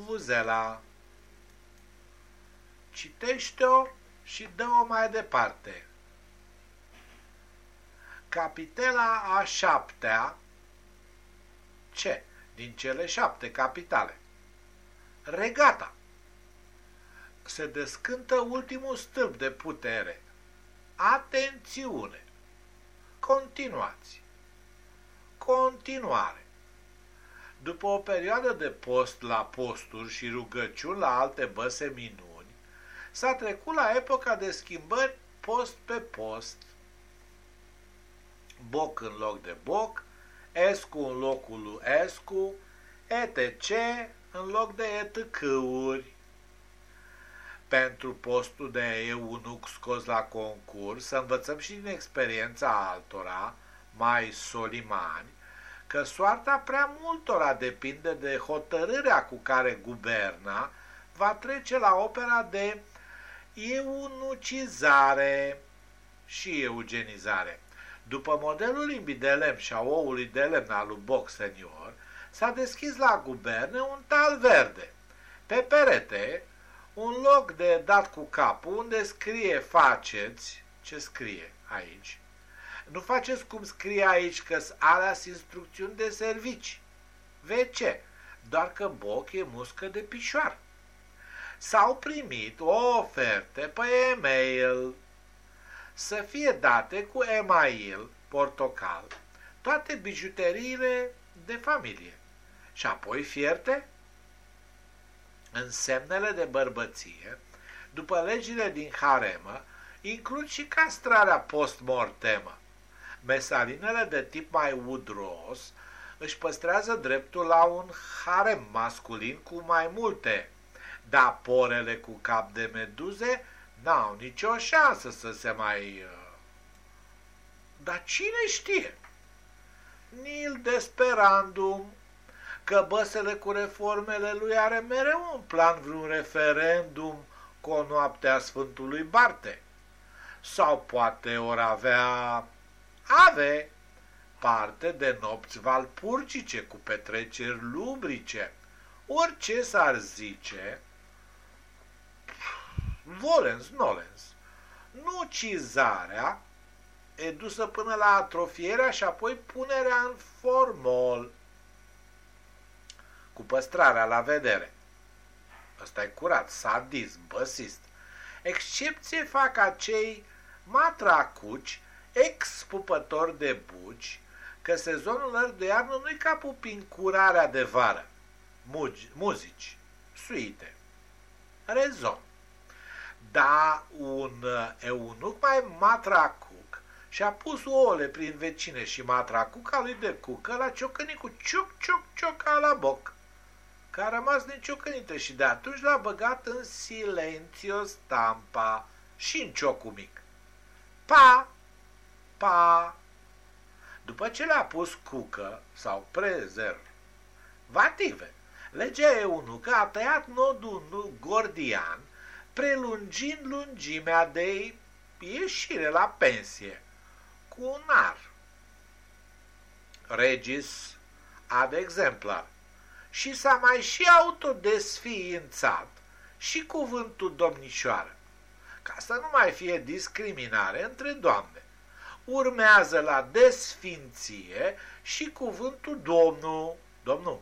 vuvuzela. Citește-o și dă-o mai departe. Capitela a șaptea, ce? Din cele șapte capitale. Regata. Se descântă ultimul stâlp de putere. Atențiune! Continuați! Continuare! După o perioadă de post la posturi și rugăciuni la alte băse minuni, s-a trecut la epoca de schimbări post pe post. Boc în loc de boc, Escu în locul lui Escu, ETC în loc de ETC-uri. Pentru postul de eunuc scos la concurs, să învățăm și din experiența altora, mai solimani, că soarta prea multora depinde de hotărârea cu care guverna va trece la opera de eunucizare și eugenizare. După modelul limbii de lemn și a oului de lemn al lui Boc senior, s-a deschis la guverne un tal verde. Pe perete, un loc de dat cu capul unde scrie faceți, ce scrie aici, nu faceți cum scrie aici că alea instrucțiuni de servici. VC, doar că Boc e muscă de pișoar. S-au primit o oferte pe e-mail să fie date cu email portocal toate bijuteriile de familie și apoi fierte în semnele de bărbăție, după legile din haremă, includ și castrarea post-mortemă. Mesalinele de tip mai udros își păstrează dreptul la un harem masculin cu mai multe, dar porele cu cap de meduze n-au nicio șansă să se mai... Uh, dar cine știe? Nil desperandum că băsele cu reformele lui are mereu un plan vreun referendum cu o noapte a Sfântului Barte. Sau poate ori avea, ave, parte de nopți valpurgice cu petreceri lubrice. Orice s-ar zice, volens, nolens, nu cizarea e dusă până la atrofierea și apoi punerea în formol cu păstrarea la vedere. Ăsta e curat, sadism, băsist. Excepție fac acei matracuci, ex-pupători de buci, că sezonul lor de iarnă nu-i ca pupin curarea de vară. Mugi, muzici, suite, rezon. Da, un eunuc mai matracuc și-a pus ouăle prin vecine și matracuca lui de cucă la ciocăni cu cioc, cioc, cioc la boc că a rămas neciocănită și de atunci l-a băgat în silențio stampa și în ciocul mic. Pa, pa. După ce le-a pus cucă sau vative, legea eunucă a tăiat nodul gordian, prelungind lungimea de ieșire la pensie cu un ar. Regis ad exemplar și s-a mai și autodesființat și cuvântul domnișoară, ca să nu mai fie discriminare între doamne. Urmează la desfinție și cuvântul domnul, domnul,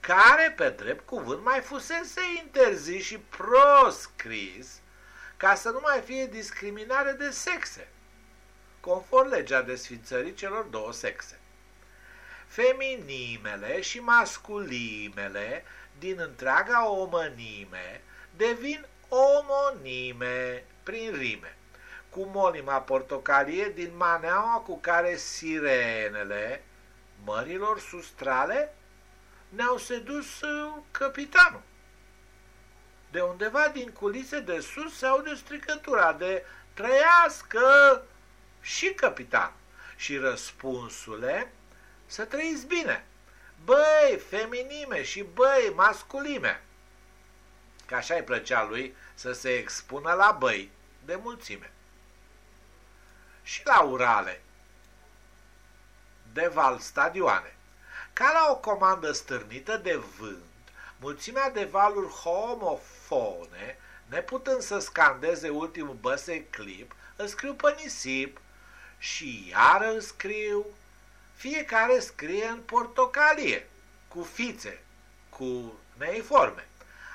care pe drept cuvânt mai fusese interzis și proscris ca să nu mai fie discriminare de sexe, conform legea desfințării celor două sexe. Feminimele și masculimele din întreaga omănime devin omonime prin rime, cu molima portocalie din maneaua cu care sirenele mărilor sustrale ne-au sedus uh, capitanul. De undeva din culise de sus se aude stricătura de trăiască și capitan. Și răspunsule să trăiți bine. Băi, feminime și băi, masculime. Că așa îi plăcea lui să se expună la băi de mulțime. Și la urale de val stadioane. Ca la o comandă stârnită de vânt, mulțimea de valuri homofone, neputând să scandeze ultimul băse clip, îl scriu pe nisip și iară îl scriu, fiecare scrie în portocalie, cu fițe, cu neiforme.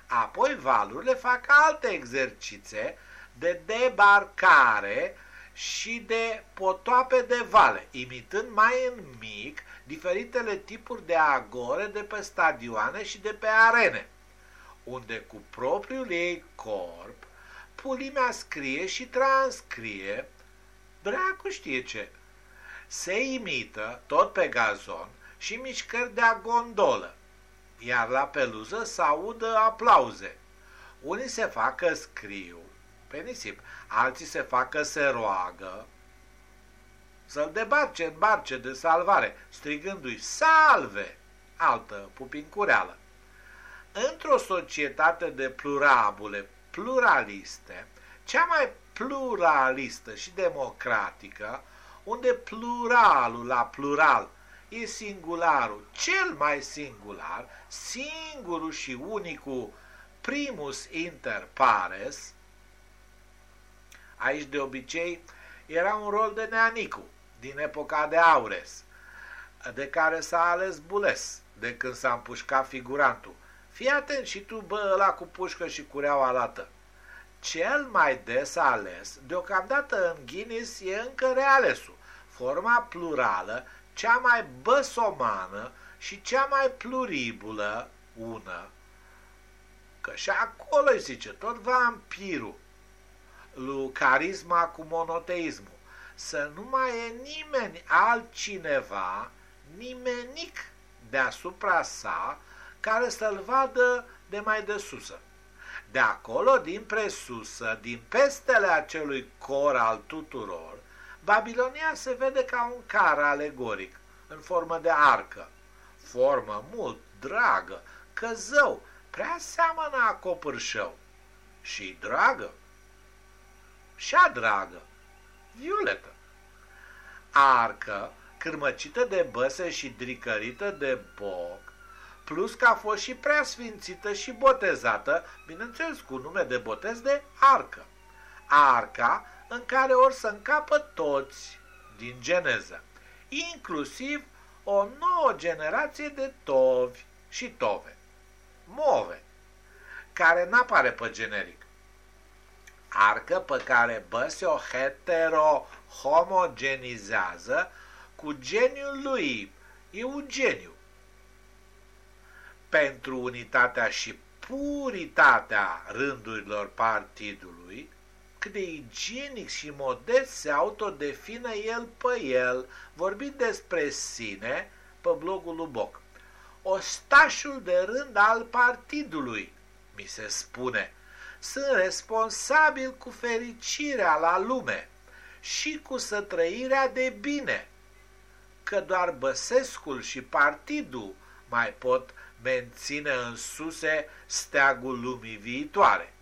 Apoi valurile fac alte exercițe de debarcare și de potoape de vale, imitând mai în mic diferitele tipuri de agore de pe stadioane și de pe arene, unde cu propriul ei corp pulimea scrie și transcrie, dracu știe ce, se imită tot pe gazon și mișcări de gondolă, iar la peluză se audă aplauze. Unii se fac că scriu pe nisip, alții se fac că se roagă, să-l debarce în barce de salvare, strigându-i salve, altă pupincureală. Într-o societate de plurabule, pluraliste, cea mai pluralistă și democratică, unde pluralul la plural e singularul, cel mai singular, singurul și unicul primus inter pares, aici de obicei era un rol de neanicu, din epoca de Aures, de care s-a ales Bules, de când s-a împușcat figurantul. Fii atent și tu, bă, ăla cu pușcă și cureaua lată. Cel mai des ales, deocamdată în Guinness, e încă realesul, forma plurală, cea mai băsomană și cea mai pluribulă, una, că și acolo îi zice, tot vampirul, lui carisma cu monoteismul. Să nu mai e nimeni altcineva, nimenic deasupra sa, care să-l vadă de mai de susă. De acolo, din presusă, din pestele acelui cor al tuturor, Babilonia se vede ca un car alegoric, în formă de arcă, formă mult dragă, căzău, prea seamănă a copârșău și dragă, și-a dragă, violetă. Arcă, cârmăcită de băse și dricărită de boc, plus că a fost și preasfințită și botezată, bineînțeles cu nume de botez de arcă. Arca în care or să încapă toți din geneză, inclusiv o nouă generație de tovi și tove, move, care n-apare pe generic arcă pe care Băse o hetero-homogenizează cu geniul lui Eugeniu. Pentru unitatea și puritatea rândurilor partidului, cât de igienic și modest se autodefină el pe el, vorbind despre sine pe blogul lui Boc. Ostașul de rând al partidului, mi se spune, sunt responsabil cu fericirea la lume și cu sătrăirea de bine, că doar Băsescul și partidul mai pot menține în suse steagul lumii viitoare.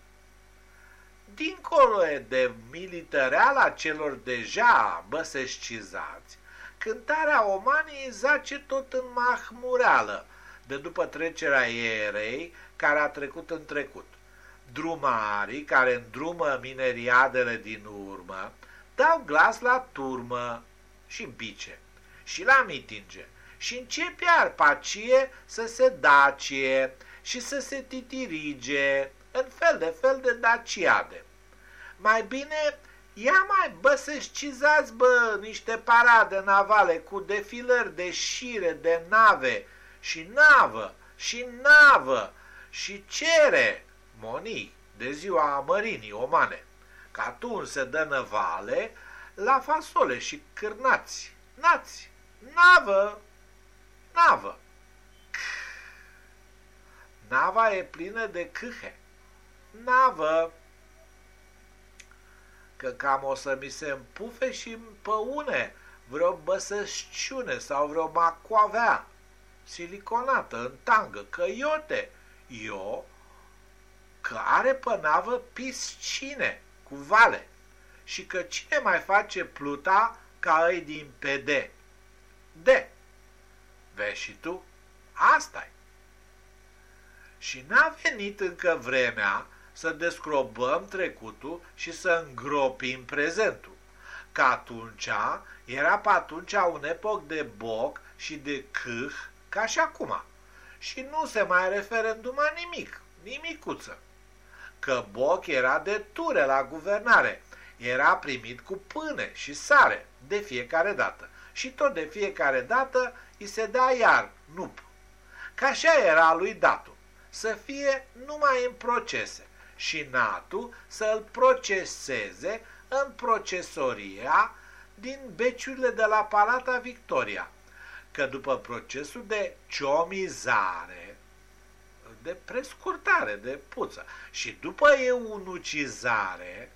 Dincolo de milităreala celor deja băsescizați, cântarea omanii zace tot în mahmureală, de după trecerea ierei care a trecut în trecut drumarii care îndrumă mineriadele din urmă dau glas la turmă și bice și la mitinge și încep iar pacie să se dacie și să se titirige în fel de fel de daciade. Mai bine ia mai bă să scizați bă niște parade navale cu defilări de șire de nave și navă și navă și cere monii de ziua mărinii omane, că atunci se dă năvale la fasole și cârnați, nați, navă, navă. Nava e plină de câhe. Navă. Că cam o să mi se împufe și împăune vreo băsășciune sau vreo macoavea siliconată în tangă, că iote. Eu că are pe navă piscine cu vale și că cine mai face pluta ca ei din PD? De. Vezi și tu? asta -i. Și n-a venit încă vremea să descrobăm trecutul și să îngropim prezentul. Că atunci era pe atunci un epoc de boc și de câh ca și acum. Și nu se mai referenduma nimic, nimicuță. Că boc era de ture la guvernare, era primit cu pâne și sare de fiecare dată. Și tot de fiecare dată îi se da iar nup. Ca așa era lui Datu, să fie numai în procese și Natu să îl proceseze în procesoria din beciurile de la Palata Victoria, că după procesul de ciomizare, de prescurtare, de puță, și după eunucizare,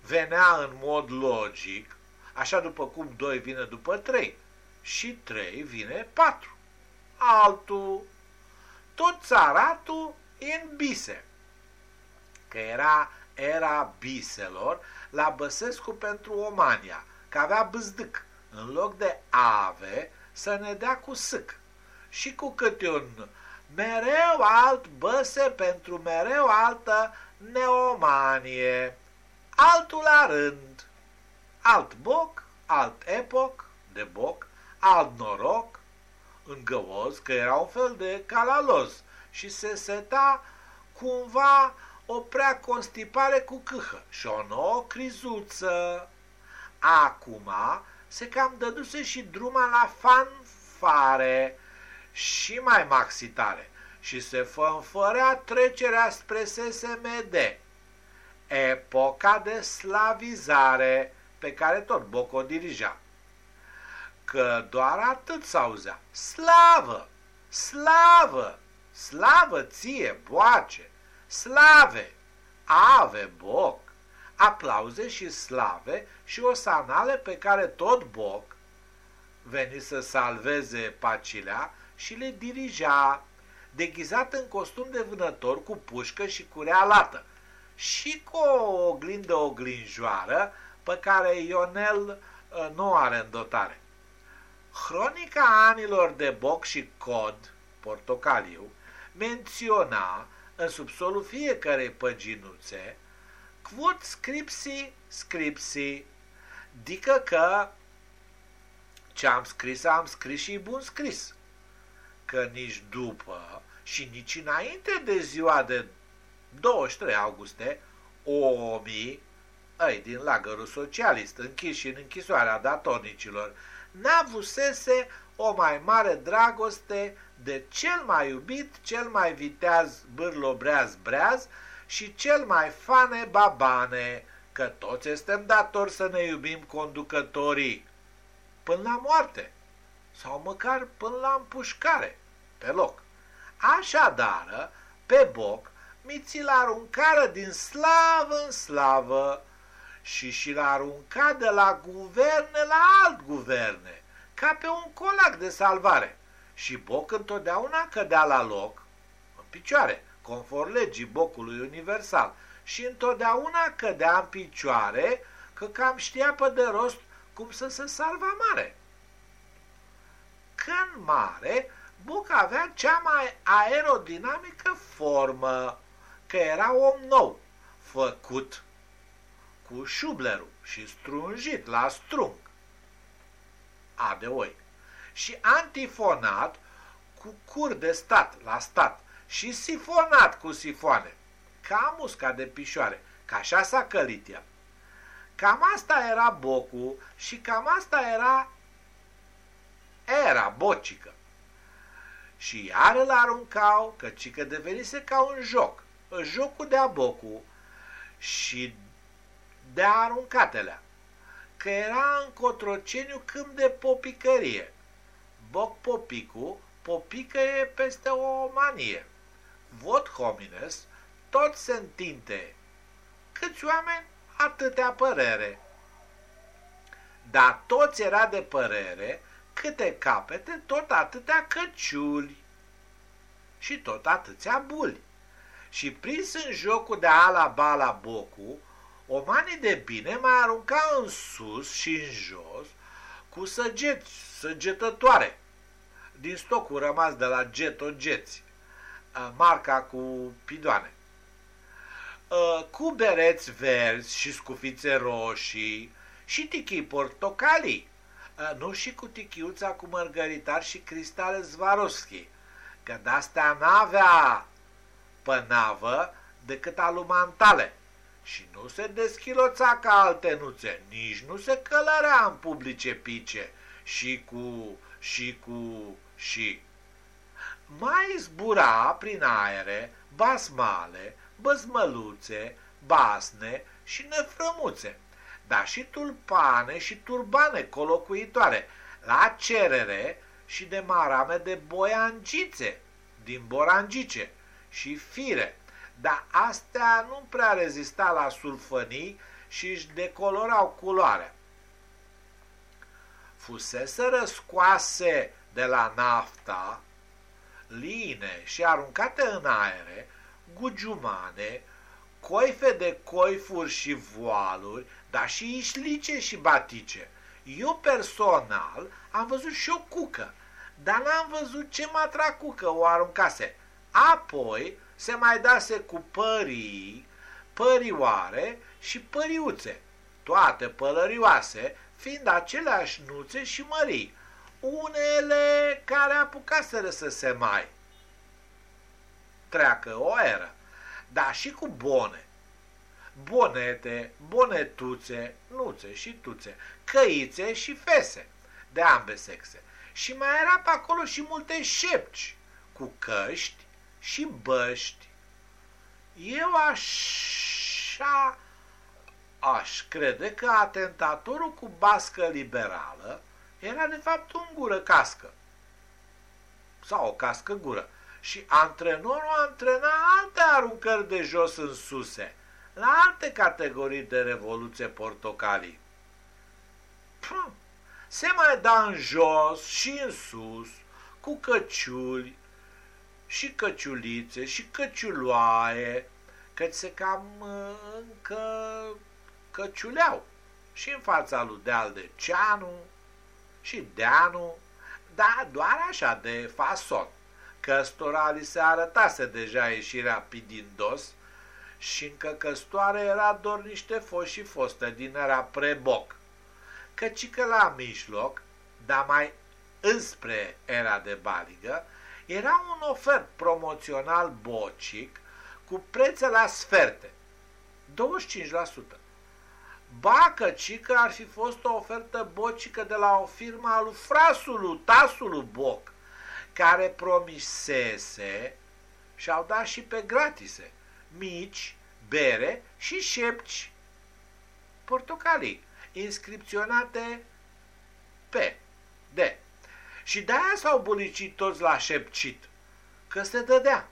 venea în mod logic, așa după cum doi vine după trei, și trei vine patru. Altul, tot țaratul în bise, că era era biselor la Băsescu pentru Omania, că avea bâzdâc, în loc de ave, să ne dea cu sâc. Și cu câte un mereu alt băse pentru mereu altă neomanie. Altul la rând. Alt boc, alt epoc de boc, alt noroc, în găoz, că era un fel de calaloz și se seta cumva o prea constipare cu câhă și o nouă crizuță. Acum se cam dăduse și druma la fanfare și mai maxitare. Și se fănfărea trecerea spre SSMD, epoca de slavizare pe care tot Boc o dirija. Că doar atât s-auzea, slavă, slavă, slavă ție, boace, slave, ave, boc, aplauze și slave și o sanale pe care tot boc veni să salveze pacilea și le dirija, deghizat în costum de vânător cu pușcă și cu realată și cu o oglindă oglinjoară pe care Ionel uh, nu are în dotare. Hronica anilor de boc și cod, portocaliu, menționa în subsolul fiecarei păginuțe, quod scripsi scripsi, dică că ce am scris, am scris și bun scris. Că nici după și nici înainte de ziua de 23 auguste, omii, ei din lagărul socialist, închiși în închisoarea datornicilor, n-avusese o mai mare dragoste de cel mai iubit, cel mai viteaz bârlobreaz breaz și cel mai fane babane, că toți suntem datori să ne iubim conducătorii până la moarte sau măcar până la împușcare, pe loc. Așadar, pe boc, miții-l aruncară din slavă în slavă și și-l arunca de la guverne la alt guverne, ca pe un colac de salvare. Și boc întotdeauna cădea la loc, în picioare, conform legii bocului universal, și întotdeauna cădea în picioare, că cam știa pe de rost cum să se salva mare. Când mare, Boc avea cea mai aerodinamică formă, că era om nou, făcut cu șublerul și strunjit la strung. A de oi. Și antifonat cu cur de stat la stat și sifonat cu sifoane, ca musca de pișoare, ca așa s-a călit el. Cam asta era bocul și cam asta era era bocică. Și iar îl aruncau, căci că devenise ca un joc, jocul de abocul și de aruncatelea, că era în cotroceniu câmp de popicărie. Boc popicu, popică e peste o manie. Vot homines, tot se întinte. Câți oameni, atâtea părere. Dar toți era de părere, câte capete, tot atâtea căciuli și tot atâția buli. Și prins în jocul de ala bala bocu, omanii de bine mai arunca în sus și în jos cu săgeți, săgetătoare, din stocul rămas de la getogeți. marca cu pidoane. Cu bereți verzi și scufițe roșii și tichii portocalii, nu și cu tichiuța cu mărgăritar și cristale Zvarovski, că de-astea n-avea pănavă decât alumantale. Și nu se deschiloța ca alte nuțe, nici nu se călărea în publice pice. Și cu, și cu, și. Mai zbura prin aere basmale, băzmăluțe, basne și nefrămuțe, dar și tulpane și turbane colocuitoare, la cerere și de marame de boiangițe din borangice și fire, dar astea nu prea rezista la sulfănii și își decolorau culoarea. Fusese răscoase de la nafta, line și aruncate în aere, gugiumane, coife de coifuri și voaluri, dar și ișlice și batice. Eu personal am văzut și o cucă, dar n-am văzut ce matracucă o aruncase. Apoi se mai dase cu pării, părioare și păriuțe, toate pălărioase, fiind aceleași nuțe și mării, unele care apucaseră să se mai treacă o eră, dar și cu bone, bonete, bonetuțe, nuțe și tuțe, căițe și fese de ambe sexe. Și mai era pe acolo și multe șepci cu căști și băști. Eu așa aș crede că atentatorul cu bască liberală era de fapt un gură cască sau o cască gură și antrenorul antrena alte aruncări de jos în suse, la alte categorii de revoluție portocalii. Puh, se mai da în jos și în sus, cu căciuli, și căciulițe și căciuloaie, că se cam uh, încă căciuleau și în fața lui Deal de Ceanu și Deanu, dar doar așa de fason. Căstora li se arătase deja ieșirea dos și încă căstoare era doar niște foși și fostă din era preboc. Căci că la mijloc, dar mai înspre era de baligă, era un ofert promoțional bocic cu prețe la sferte, 25%. Bacă cică ar fi fost o ofertă bocică de la o firmă al lui frasului, tasului Boc, care promisese și au dat și pe gratise, mici, bere și șepci portocalii, inscripționate pe de și de-aia s-au bulicit toți la șepcit, că se dădea.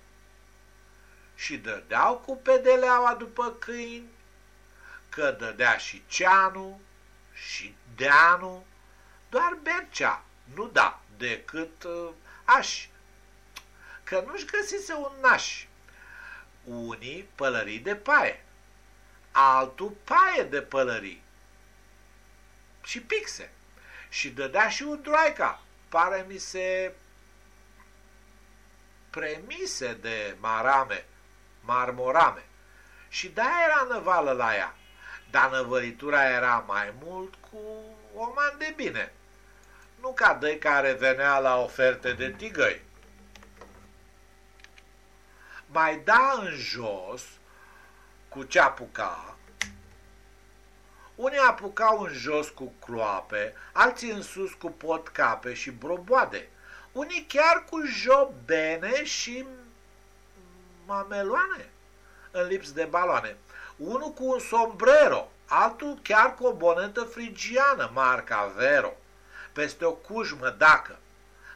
Și dădeau cu pedeleaua după câini, că dădea și ceanu și deanu, doar Bercea nu da decât uh, aș, că nu-și găsise un naș. Unii pălării de paie, altul paie de pălării și pixe și dădea și un droaica pare mi se premise de marame, marmorame. Și da era năvală la ea, dar năvălitura era mai mult cu o man de bine, nu ca de care venea la oferte de tigăi. Mai da în jos cu ce apuca, unii apucau în jos cu cloape, alții în sus cu potcape și broboade, unii chiar cu jobene și mameloane în lips de baloane, unul cu un sombrero, altul chiar cu o bonetă frigiană, marca Vero, peste o cujmă dacă,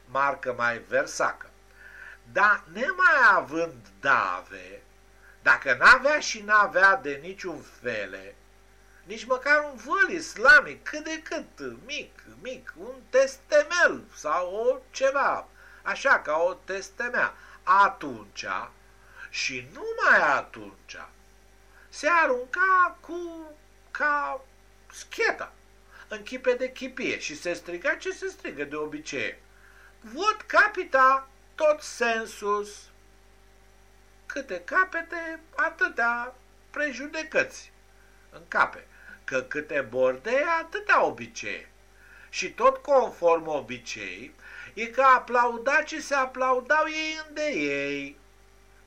marcă mai versacă. Dar nemai având dave, dacă n-avea și n-avea de niciun fele, nici măcar un văl islamic, cât de cât, mic, mic, un testemel sau o ceva, așa ca o testemea. Atunci, și numai atunci, se arunca cu ca scheta în chipe de chipie și se striga ce se strigă de obicei. Vot capita tot sensus. câte capete, atâtea prejudecăți în cape, că câte borde, atâtea obicei. Și tot conform obicei, e că aplaudacii se aplaudau ei înde ei,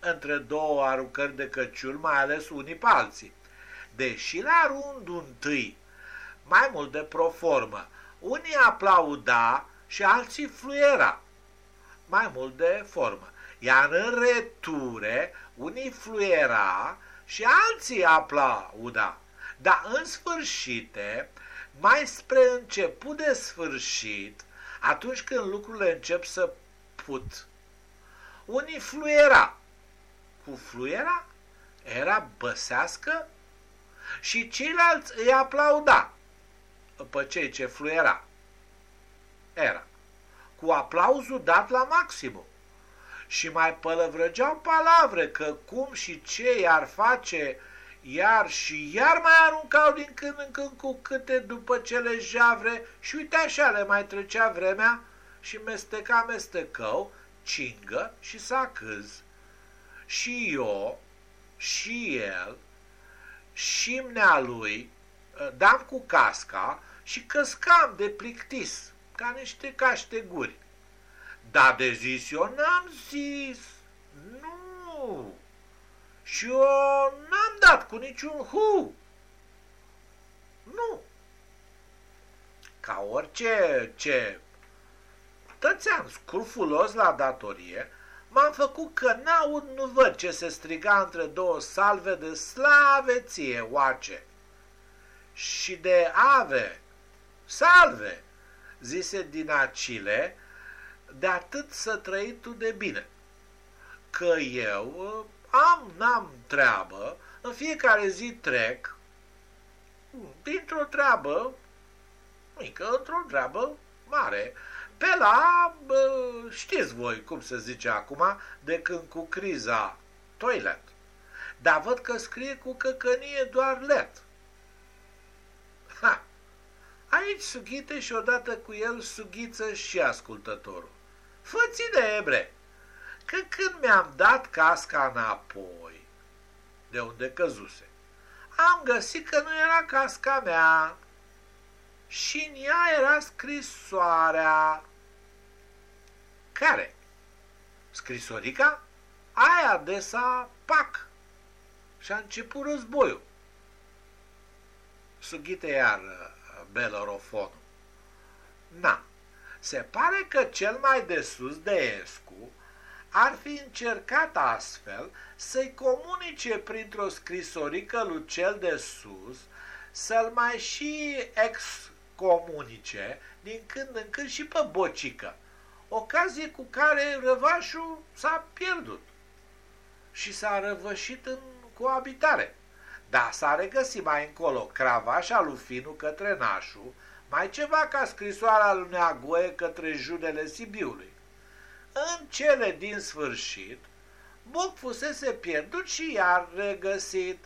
între două aruncări de căciul, mai ales unii pe alții. Deși la rundul întâi, mai mult de proformă, unii aplauda și alții fluiera, mai mult de formă. Iar în reture, unii fluiera și alții aplauda. Dar în sfârșite, mai spre început de sfârșit, atunci când lucrurile încep să put, unii fluiera. Cu fluiera era băsească și ceilalți îi aplauda pe cei ce fluiera. Era. Cu aplauzul dat la maximum. Și mai pălăvrăgeau palavre că cum și ce i-ar face iar și iar mai aruncau din când în când cu câte după cele javre și uite așa le mai trecea vremea și mesteca mestecău, cingă și sacâz. Și eu, și el, și mnea lui, ă, dam cu casca și căscam de plictis, ca niște caște guri. Dar de zis eu n-am zis, nu, și eu n-am dat cu niciun hu. Nu. Ca orice ce tățeam scrufulos la datorie, m-am făcut că n-aud, nu văd ce se striga între două salve de slave ție, oace. Și de ave, salve, zise din acile, de atât să trăi tu de bine. Că eu am, n-am treabă, în fiecare zi trec dintr-o treabă mică într-o treabă mare. Pe la, bă, știți voi cum se zice acum, de când cu criza toilet. Dar văd că scrie cu căcănie doar let. Ha! Aici sughite și odată cu el sughiță și ascultătorul. Fă-ți de ebre! că când mi-am dat casca înapoi, de unde căzuse, am găsit că nu era casca mea și în ea era scrisoarea. Care? Scrisorica? Aia de sa pac. Și a început războiul. Sughite iar uh, belorofonul. Na, se pare că cel mai de sus de Escu ar fi încercat astfel să-i comunice printr-o scrisorică lui cel de sus, să-l mai și excomunice din când în când și pe bocică, ocazie cu care răvașul s-a pierdut și s-a răvășit în coabitare. Da, s-a regăsit mai încolo cravașa lui Finu către nașul, mai ceva ca scrisoarea lui Neagoe către judele Sibiului. În cele din sfârșit, Buc fusese pierdut și iar regăsit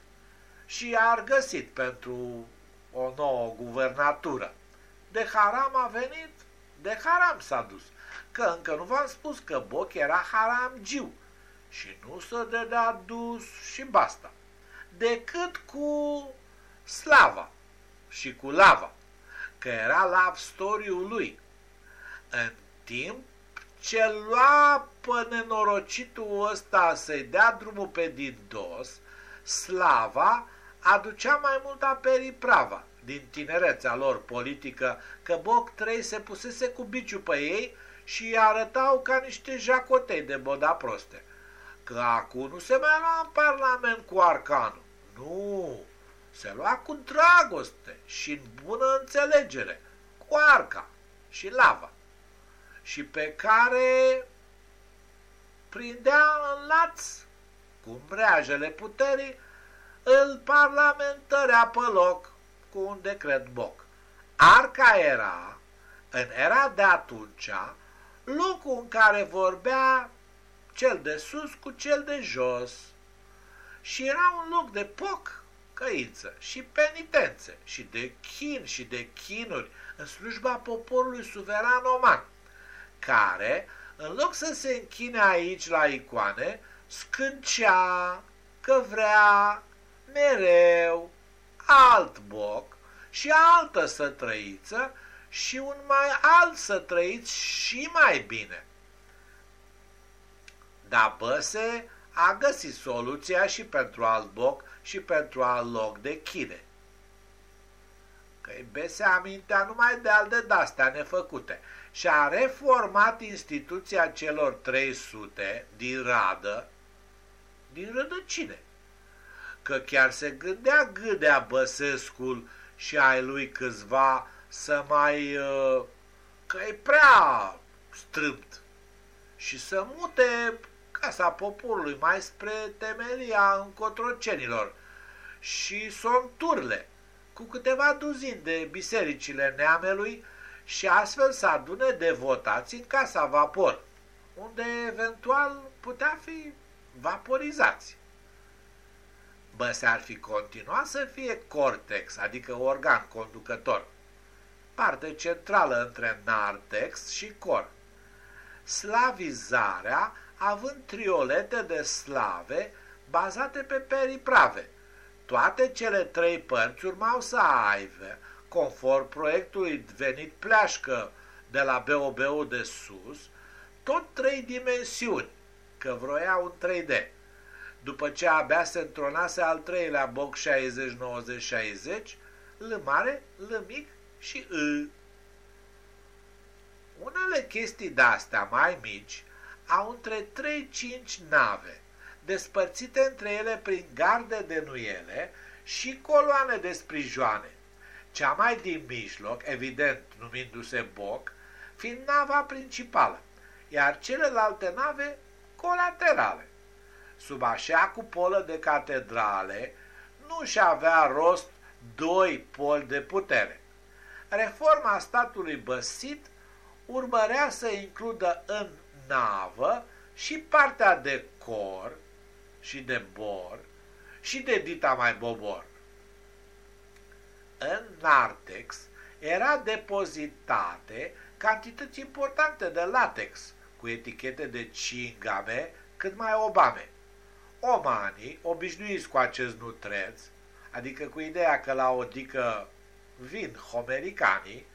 și iar găsit pentru o nouă guvernatură. De haram a venit, de haram s-a dus, că încă nu v-am spus că Boc era giu și nu se dădea dus și basta, decât cu slava și cu lava, că era love story-ul lui. În timp ce lua pe nenorocitul ăsta să-i dea drumul pe din dos, slava aducea mai mult a periprava din tinerețea lor politică, că Boc trei se pusese cu biciu pe ei și îi arătau ca niște jacotei de boda proste. Că acum nu se mai lua în parlament cu arcanul. Nu, se lua cu dragoste și în bună înțelegere, cu arca și lava și pe care prindea în laț cu mreajele puterii, îl parlamentărea pe loc cu un decret boc. Arca era, în era de atunci, locul în care vorbea cel de sus cu cel de jos și era un loc de poc, căință și penitențe și de chin și de chinuri în slujba poporului suveran oman care, în loc să se închine aici la icoane, scâncea că vrea mereu alt boc și altă sătrăiță și un mai alt să trăiți și mai bine. Dar Băse a găsit soluția și pentru alt boc și pentru alt loc de chine. Că-i Bese amintea numai de al de dastea nefăcute și a reformat instituția celor 300 din radă, din rădăcine. Că chiar se gândea gâdea Băsescul și ai lui câțiva să mai... Uh, că e prea strâmt și să mute casa poporului mai spre temelia încotrocenilor și sonturle cu câteva duzini de bisericile neamelui și astfel să adune devotați în casa vapor, unde eventual putea fi vaporizați. Bă, ar fi continuat să fie cortex, adică organ conducător, parte centrală între nartex și cor. Slavizarea având triolete de slave bazate pe periprave. Toate cele trei părți urmau să aibă, conform proiectului venit pleașcă de la BOBU de sus, tot trei dimensiuni, că vroia un 3D. După ce abia se întronase al treilea box 60-90-60, L mare, L mic și î. Unele chestii de-astea mai mici au între 3-5 nave, despărțite între ele prin garde de nuiele și coloane de sprijoane. Cea mai din mijloc, evident numindu-se boc, fiind nava principală, iar celelalte nave colaterale. Sub așa cupolă de catedrale nu și avea rost doi poli de putere reforma statului băsit urmărea să includă în navă și partea de cor și de bor și de dita mai bobor. În nartex era depozitate cantități importante de latex cu etichete de cingame cât mai obame. Omanii, obișnuiți cu acest nutreț, adică cu ideea că la o dică vin homericanii,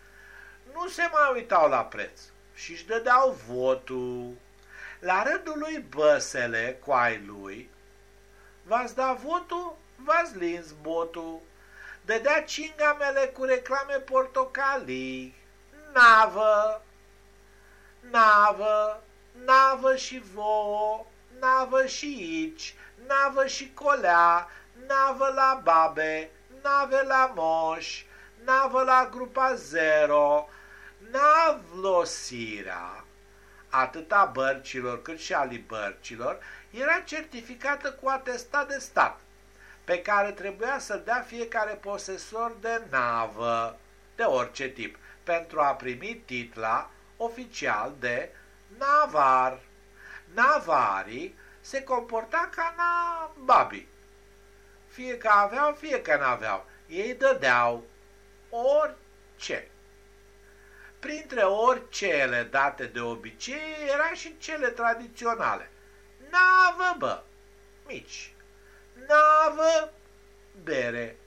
nu se mai uitau la preț și își dădeau votul. La rândul lui Băsele, cu ai lui, v-ați dat votul, v-ați lins botul. Dădea cingamele cu reclame portocalii. Navă, navă, navă și vouă, navă și aici, navă și colea, navă la babe, nave la moși, navă la grupa 0, navlosirea, atât a bărcilor cât și a bărcilor, era certificată cu atestat de stat, pe care trebuia să dea fiecare posesor de navă, de orice tip, pentru a primi titla oficial de navar. Navarii se comporta ca nababii. Fie că aveau, fie că n-aveau. Ei dădeau orice. Printre oricele date de obicei era și cele tradiționale. Navă, bă, mici, navă, bere,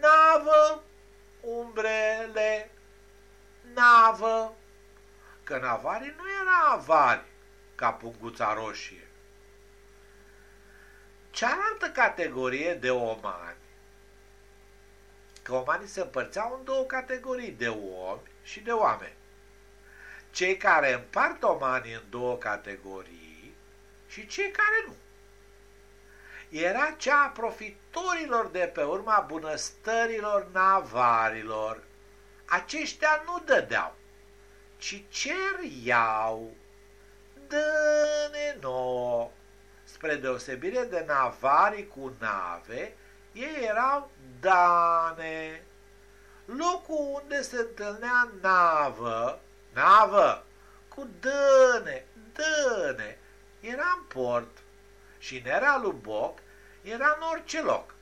navă, umbrele, navă, că navarii nu era avari ca punguța roșie. Cealaltă categorie de omani că omanii se împărțeau în două categorii, de omi și de oameni. Cei care împart omanii în două categorii și cei care nu. Era cea a profitorilor de pe urma bunăstărilor navarilor. Aceștia nu dădeau, ci ceriau. Dă-ne nouă! Spre deosebire de navarii cu nave, ei erau dane, locul unde se întâlnea navă, navă, cu dăne, dăne, era în port și în era lui Boc era în orice loc.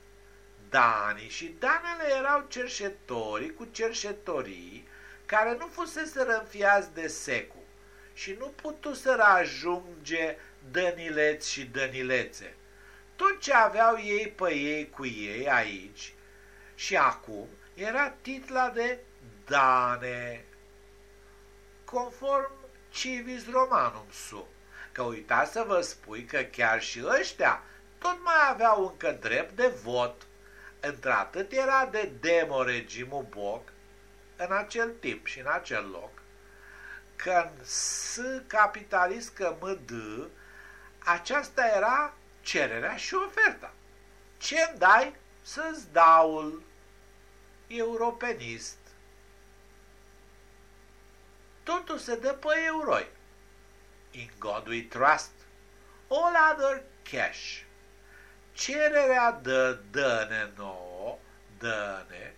Danii și danele erau cerșetorii cu cerșetorii care nu fusese înfiați de secu și nu putu să ajunge dănileți și dănilețe. Tot ce aveau ei pe ei cu ei aici și acum era titla de Dane, conform civis romanum sum. Că uitați să vă spui că chiar și ăștia tot mai aveau încă drept de vot. Într-atât era de demo regimul Boc în acel timp și în acel loc, că în S capitalist că D, aceasta era cererea și oferta. Ce-mi dai să-ți dau europenist. Totul se dă pe euroi. In God we trust. All other cash. Cererea de dăne nouă, dăne,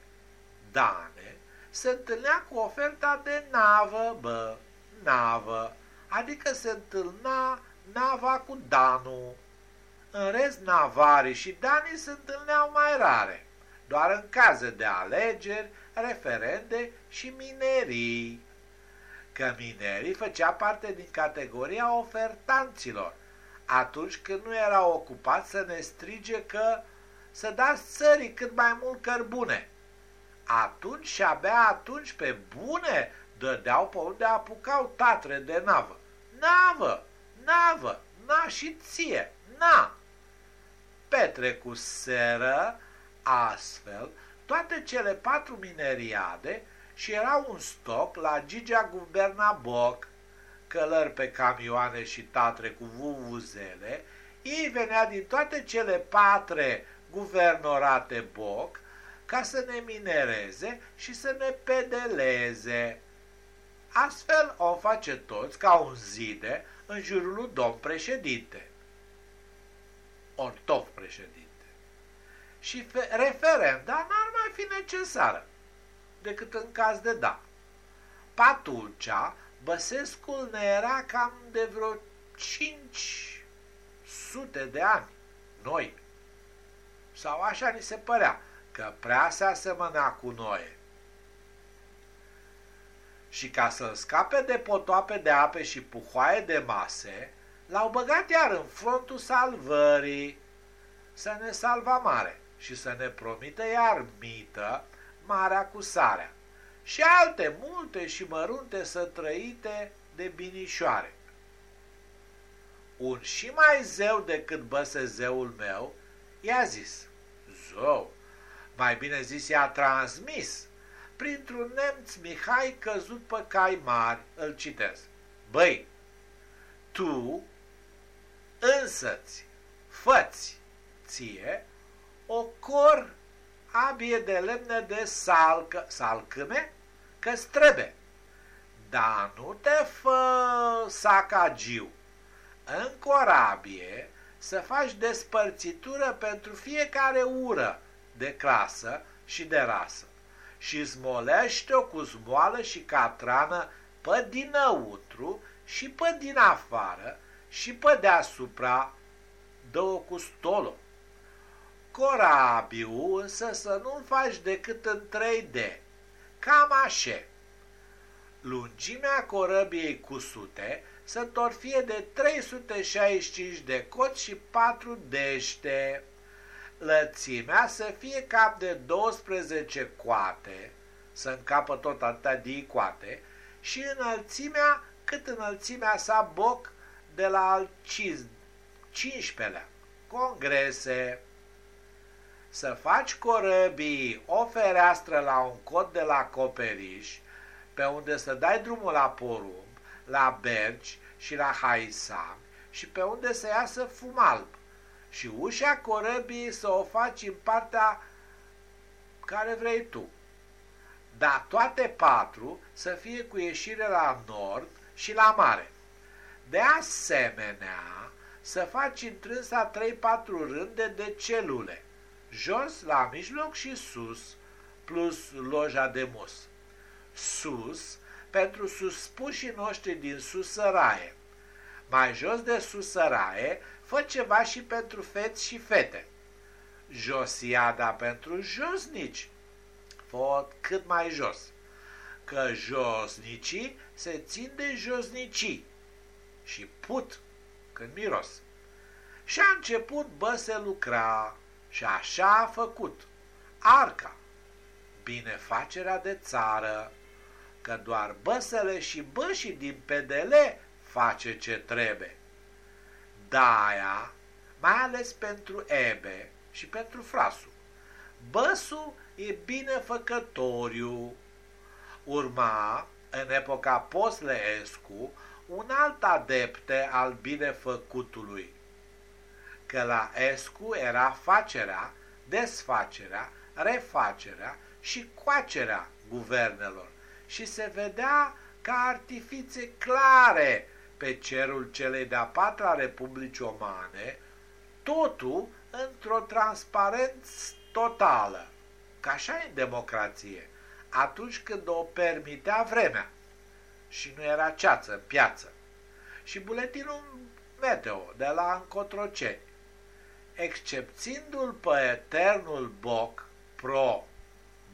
dane, se întâlnea cu oferta de navă, bă, navă, adică se întâlnea nava cu danul. În rest, navarii și danii se întâlneau mai rare, doar în caze de alegeri, referende și minerii. Că minerii făcea parte din categoria ofertanților, atunci când nu era ocupat să ne strige că să dați țării cât mai mult cărbune. Atunci și abia atunci pe bune dădeau pe unde apucau tatre de navă. Navă, navă, na și ție, na. Petrecu seră, astfel, toate cele patru mineriade și era un stop la Gigea Gubernaboc, călări pe camioane și tatre cu vuvuzele, ei venea din toate cele patre guvernorate Boc ca să ne minereze și să ne pedeleze. Astfel o face toți ca un zide în jurul lui domn președinte. Ortov președinte. Și referenda n-ar mai fi necesară decât în caz de da. Patulcea, Băsescul ne era cam de vreo 500 de ani, noi. Sau așa ni se părea, că prea se asemănea cu noi. Și ca să scape de potoape de ape și puhoaie de mase, l-au băgat iar în frontul salvării, să ne salva mare și să ne promită iar mită marea cu sarea și alte multe și mărunte să trăite de binișoare. Un și mai zeu decât băse zeul meu i-a zis, zău, mai bine zis i-a transmis, printr-un nemț Mihai căzut pe cai mari, îl citez. Băi, tu însăți făți ție o cor abie de lemne de salcă, salcâme, că trebuie. Dar nu te fă sacagiu. În corabie să faci despărțitură pentru fiecare ură de clasă și de rasă și zmolește-o cu zmoală și catrană pe dinăuntru și pe din afară și pe deasupra, dă-o cu stolul. Corabiu însă să nu-l faci decât în 3D, cam așa. Lungimea corăbiei cusute să tot fie de 365 de coți și 4 dește. Lățimea să fie cap de 12 coate, să încapă tot atâta de coate, și înălțimea cât înălțimea sa boc de la al 15-lea. Congrese să faci corăbii o fereastră la un cod de la coperiș, pe unde să dai drumul la porumb, la berci și la haisam și pe unde să iasă fum alb. Și ușa corăbii să o faci în partea care vrei tu. Dar toate patru să fie cu ieșire la nord și la mare. De asemenea, să faci întrânsa 3-4 rânde de celule jos, la mijloc și sus, plus loja de mus. Sus, pentru suspușii noștri din susăraie. Mai jos de susăraie, fă ceva și pentru feți și fete. Josiada pentru josnici, fă cât mai jos. Că josnicii se țin de josnicii și put când miros. Și a început bă se lucra și așa a făcut. Arca, binefacerea de țară, că doar băsele și bășii din PDL face ce trebuie. Daia, mai ales pentru Ebe și pentru Frasu. Băsul e binefăcătoriu. Urma, în epoca post-Leescu, un alt adepte al binefăcutului, că la Escu era facerea, desfacerea, refacerea și coacerea guvernelor și se vedea ca artifițe clare pe cerul celei de-a patra Republici Omane, totul într-o transparență totală, ca așa în democrație, atunci când o permitea vremea și nu era ceață în piață. Și buletinul meteo de la Încotroceni, excepțindu-l pe eternul Boc, pro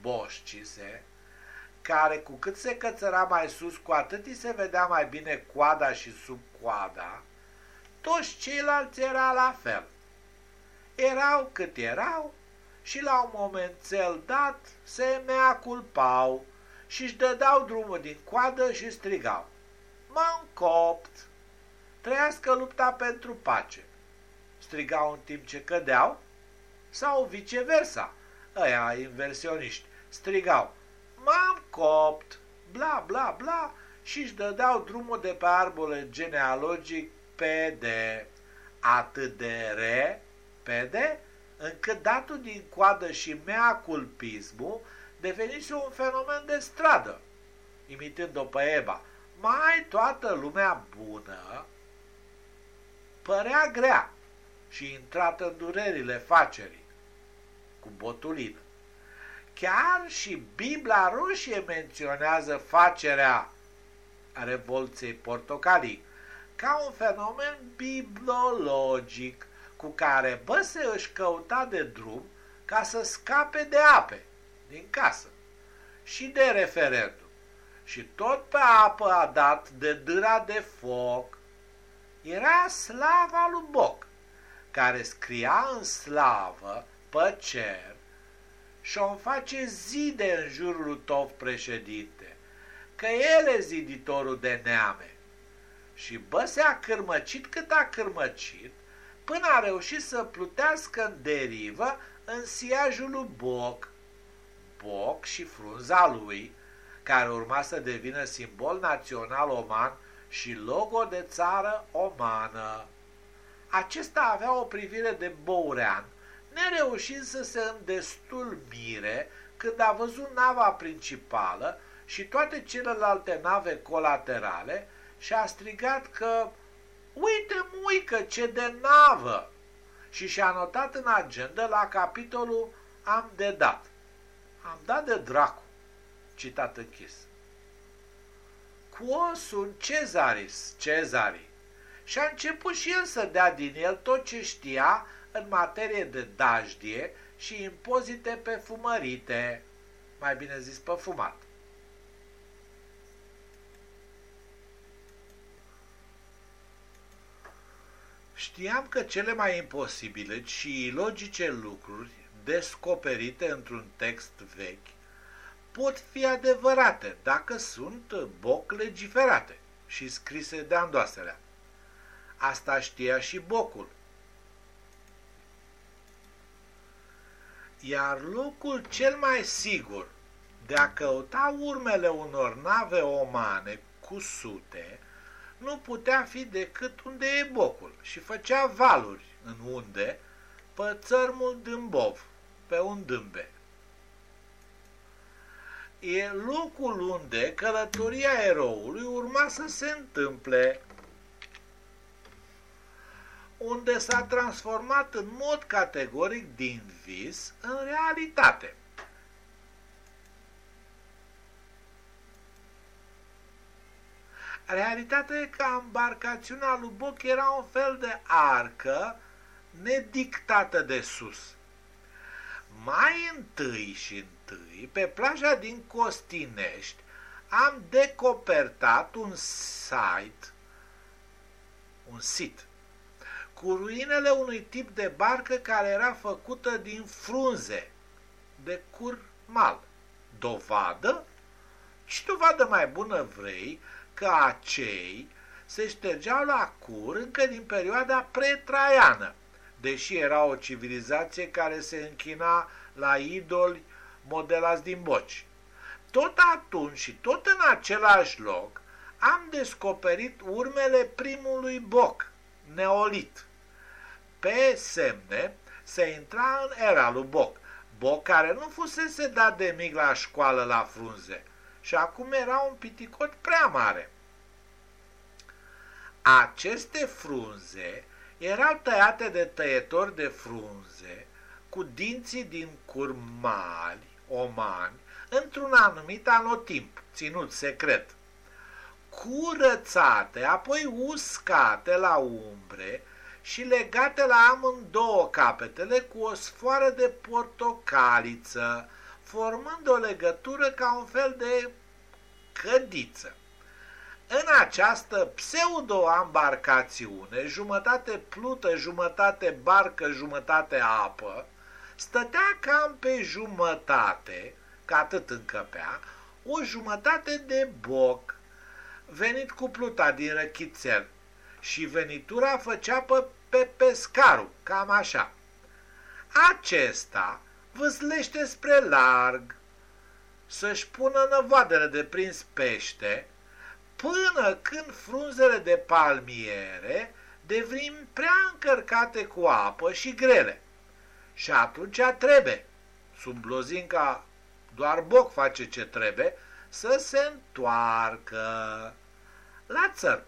Boșcise, care cu cât se cățăra mai sus, cu atât îi se vedea mai bine coada și sub coada, toți ceilalți era la fel. Erau cât erau și la un momențel dat se mea culpau și își dădeau drumul din coadă și strigau. M-am copt! Trăiască lupta pentru pace! Strigau în timp ce cădeau sau viceversa. Ăia inversioniști strigau m-am copt, bla, bla, bla, și își dădeau drumul de pe arbole genealogic PD, atât de repede, încât datul din coadă și meaculpismul devenise un fenomen de stradă, imitând-o pe Eva. Mai toată lumea bună părea grea și intrată în durerile facerii, cu botulină. Chiar și Biblia rușie menționează facerea Revolției Portocalii ca un fenomen bibliologic cu care Băse își căuta de drum ca să scape de ape din casă și de referendum. Și tot pe apă a dat de dâra de foc. Era slava lui Boc, care scria în slavă pe cer și o face zide în jurul lui Tov președinte, că el e ziditorul de neame. Și bă se-a cârmăcit cât a cârmăcit, până a reușit să plutească în derivă în siajul lui Boc. Boc și frunza lui, care urma să devină simbol național oman și logo de țară omană. Acesta avea o privire de bourean, nereușind să se îndestul mire când a văzut nava principală și toate celelalte nave colaterale și a strigat că uite muică ce de navă și și-a notat în agenda la capitolul am de dat. Am dat de dracu, citat închis. Quo sunt Cezaris, Cezarii, și a început și el să dea din el tot ce știa în materie de dajdie și impozite pe fumărite, mai bine zis pe fumat. Știam că cele mai imposibile și ilogice lucruri descoperite într-un text vechi pot fi adevărate dacă sunt boc legiferate și scrise de andoaselea. Asta știa și bocul, iar locul cel mai sigur de a căuta urmele unor nave omane cu sute nu putea fi decât unde e bocul și făcea valuri în unde pe țărmul Dâmbov, pe un dâmbe. E locul unde călătoria eroului urma să se întâmple unde s-a transformat în mod categoric din vis în realitate. Realitatea e că embarcațiunea lui Boc era un fel de arcă nedictată de sus. Mai întâi și întâi, pe plaja din Costinești, am decopertat un site, un sit cu ruinele unui tip de barcă care era făcută din frunze de curmal. Dovadă? Ce dovadă mai bună vrei că acei se ștergeau la cur încă din perioada pretraiană, deși era o civilizație care se închina la idoli modelați din boci. Tot atunci și tot în același loc am descoperit urmele primului boc, neolit. Pe semne se intra în era lui Boc, Boc care nu fusese dat de mic la școală la frunze și acum era un piticot prea mare. Aceste frunze erau tăiate de tăietori de frunze cu dinții din curmali, omani, într-un anumit anotimp, ținut secret. Curățate, apoi uscate la umbre și legate la amândouă capetele cu o sfoară de portocaliță, formând o legătură ca un fel de cădiță. În această pseudo-ambarcațiune, jumătate plută, jumătate barcă, jumătate apă, stătea cam pe jumătate, că atât încăpea, o jumătate de boc, venit cu pluta din răchițel și venitura făcea pe, pe pescarul, cam așa. Acesta vâslește spre larg, să-și pună năvoadele de prins pește, până când frunzele de palmiere devin prea încărcate cu apă și grele. Și atunci trebuie, sub blozinca doar boc face ce trebuie, să se întoarcă la țăr,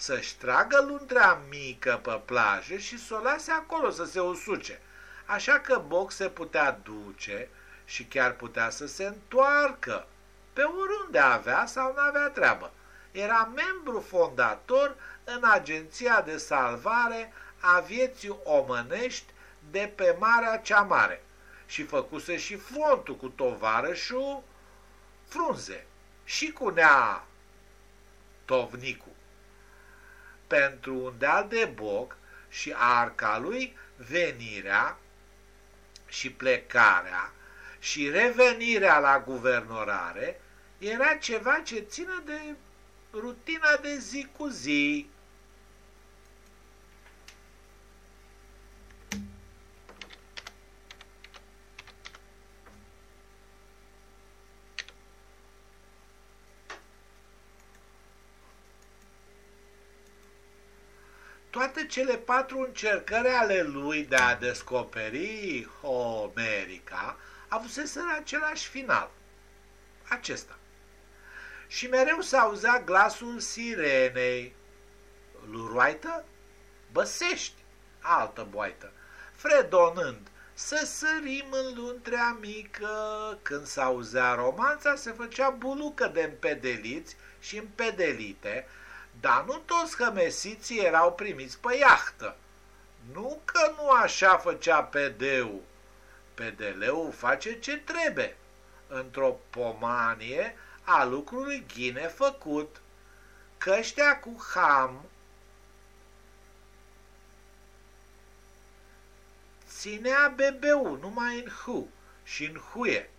să-și tragă luntrea mică pe plajă și să o lase acolo să se usuce. Așa că boc se putea duce și chiar putea să se întoarcă pe oriunde avea sau nu avea treabă era membru fondator în Agenția de Salvare a Vieții Omănești de pe Marea Cea Mare și făcuse și frontul cu tovarășul Frunze și cu Nea Tovnicu. Pentru un deal de boc și arca lui venirea și plecarea și revenirea la guvernorare era ceva ce ține de rutina de zi cu zi. Toate cele patru încercări ale lui de a descoperi America avuseseră același final. Acesta și mereu se auzea glasul sirenei. Luroaită? Băsești! Altă boaită. Fredonând, să sărim în luntrea mică. Când se auzea romanța, se făcea bulucă de împedeliți și împedelite, dar nu toți hămesiții erau primiți pe iahtă. Nu că nu așa făcea pedeu. Pedeleu face ce trebuie. Într-o pomanie a lucrului ghine făcut, căștea cu ham ținea bebeul numai în hu și în huie,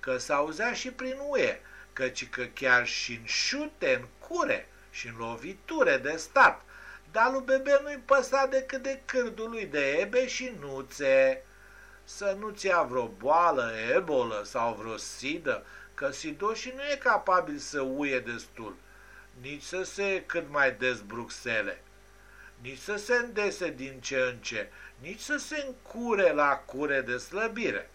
că s-auzea și prin uie, căci că chiar și în șute, în cure și în loviture de stat, dar lui bebe nu-i păsa decât de cârdul lui de ebe și nuțe, să nu-ți ia vreo boală, ebolă sau vreo sidă, că Sidoșii nu e capabil să uie destul, nici să se cât mai dezbruxele, nici să se îndese din ce în ce, nici să se încure la cure de slăbire.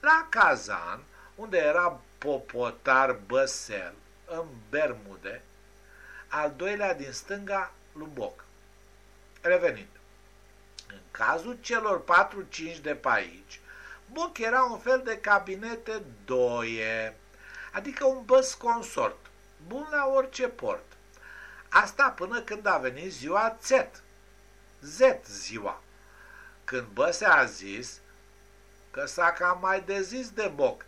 La Kazan, unde era popotar băsel, în Bermude, al doilea din stânga, Luboc. Revenind, în cazul celor patru-cinci de pe aici, Boc era un fel de cabinete doie, adică un băs consort, bun la orice port. Asta până când a venit ziua Z, Z ziua, când băse a zis că s-a cam mai dezis de boc,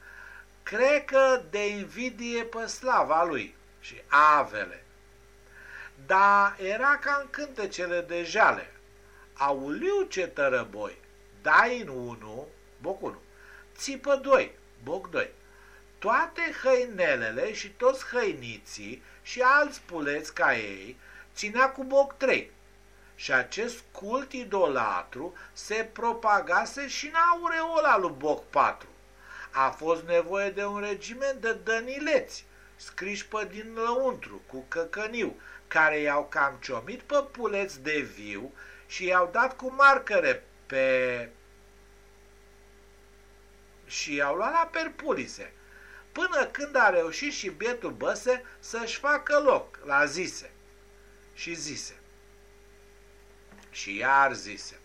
cred că de invidie pe slava lui și avele. Dar era ca în cântecele de jale, Auliu ce tărăboi, dai în unu, boc 1, țipă 2, boc 2. Toate hăinelele și toți hăiniții și alți puleți ca ei ținea cu boc 3. Și acest cult idolatru se propagase și în aureola lui Boc 4. A fost nevoie de un regiment de dănileți, scriși pe din lăuntru, cu căcăniu, care i-au cam ciomit pe puleți de viu și i-au dat cu marcăre pe... și i-au luat la perpulise, până când a reușit și bietul băse să-și facă loc la zise. Și zise. Și iar zise.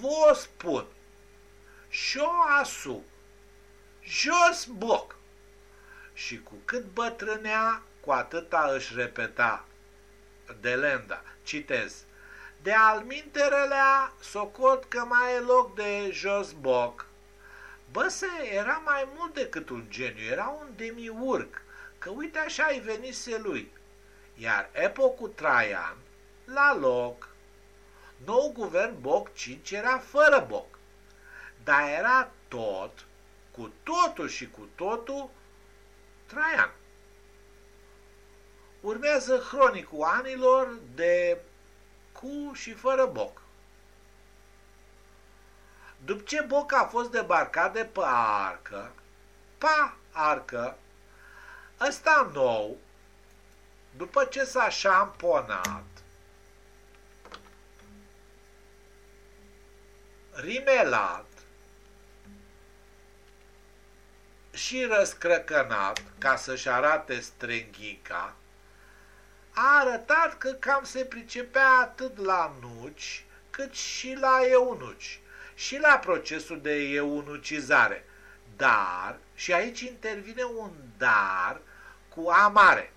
Vă spun, și-o asu, jos boc. Și cu cât bătrânea, cu atâta își repeta de lenda, citez, de alminterelea socot că mai e loc de jos boc. Băse era mai mult decât un geniu, era un demiurg, că uite așa i venise lui. Iar epocul Traian, la loc, nou guvern Boc 5 era fără Boc, dar era tot, cu totul și cu totul, Traian. Urmează hronicul anilor de cu și fără Boc. După ce Boc a fost debarcat de pe arcă, pa arcă, ăsta nou, după ce s-a șamponat, rimelat și răscrăcănat ca să-și arate strenghica, a arătat că cam se pricepea atât la nuci cât și la eunuci și la procesul de eunucizare. Dar, și aici intervine un dar cu amare,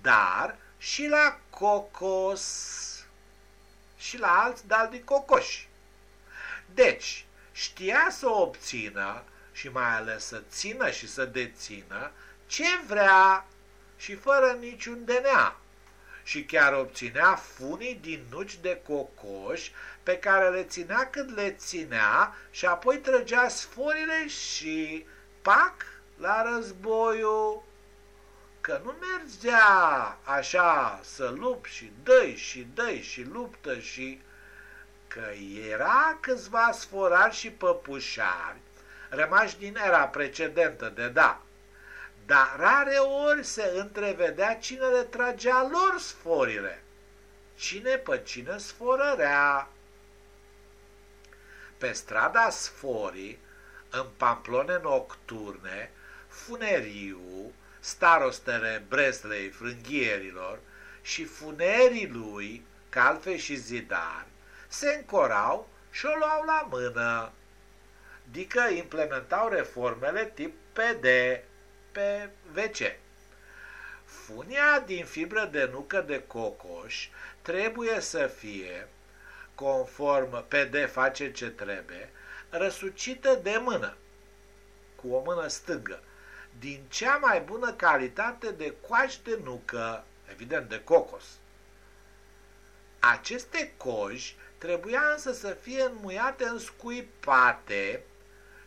dar și la cocos și la alți daldi cocoși. Deci, știa să obțină și mai ales să țină și să dețină ce vrea și fără niciun DNA. Și chiar obținea funii din nuci de cocoș pe care le ținea cât le ținea și apoi trăgea sforile și pac la războiul că nu mergea așa să lupt și dăi și dăi și luptă și că era câțiva sforari și păpușari rămași din era precedentă de da, dar rare ori se întrevedea cine le tragea lor sforile, cine pe cine sforărea. Pe strada Sforii, în pamplone nocturne, funeriu, starostele Breslei frânghierilor și funerii lui, calfe și zidari, se încorau și o luau la mână, adică implementau reformele tip PD pe WC. Funia din fibră de nucă de cocoș trebuie să fie, conform PD face ce trebuie, răsucită de mână, cu o mână stângă, din cea mai bună calitate de coaș de nucă, evident de cocos. Aceste coji trebuia însă să fie înmuiate în scuipate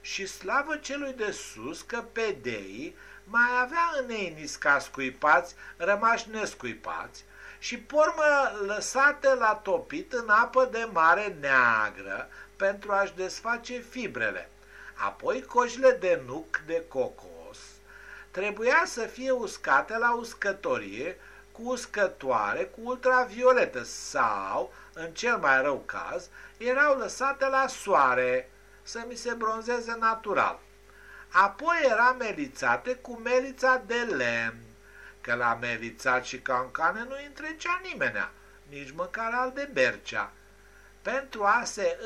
și slavă celui de sus că pedei mai avea în ei nisca scuipați, rămași nescuipați, și pormă lăsate la topit în apă de mare neagră pentru a-și desface fibrele. Apoi cojile de nuc de cocos trebuia să fie uscate la uscătorie cu uscătoare cu ultravioletă sau, în cel mai rău caz, erau lăsate la soare să mi se bronzeze natural. Apoi era melițate cu melița de lemn, că la melițat și cancane nu întrecea nimenea, nici măcar al de bercea, pentru a se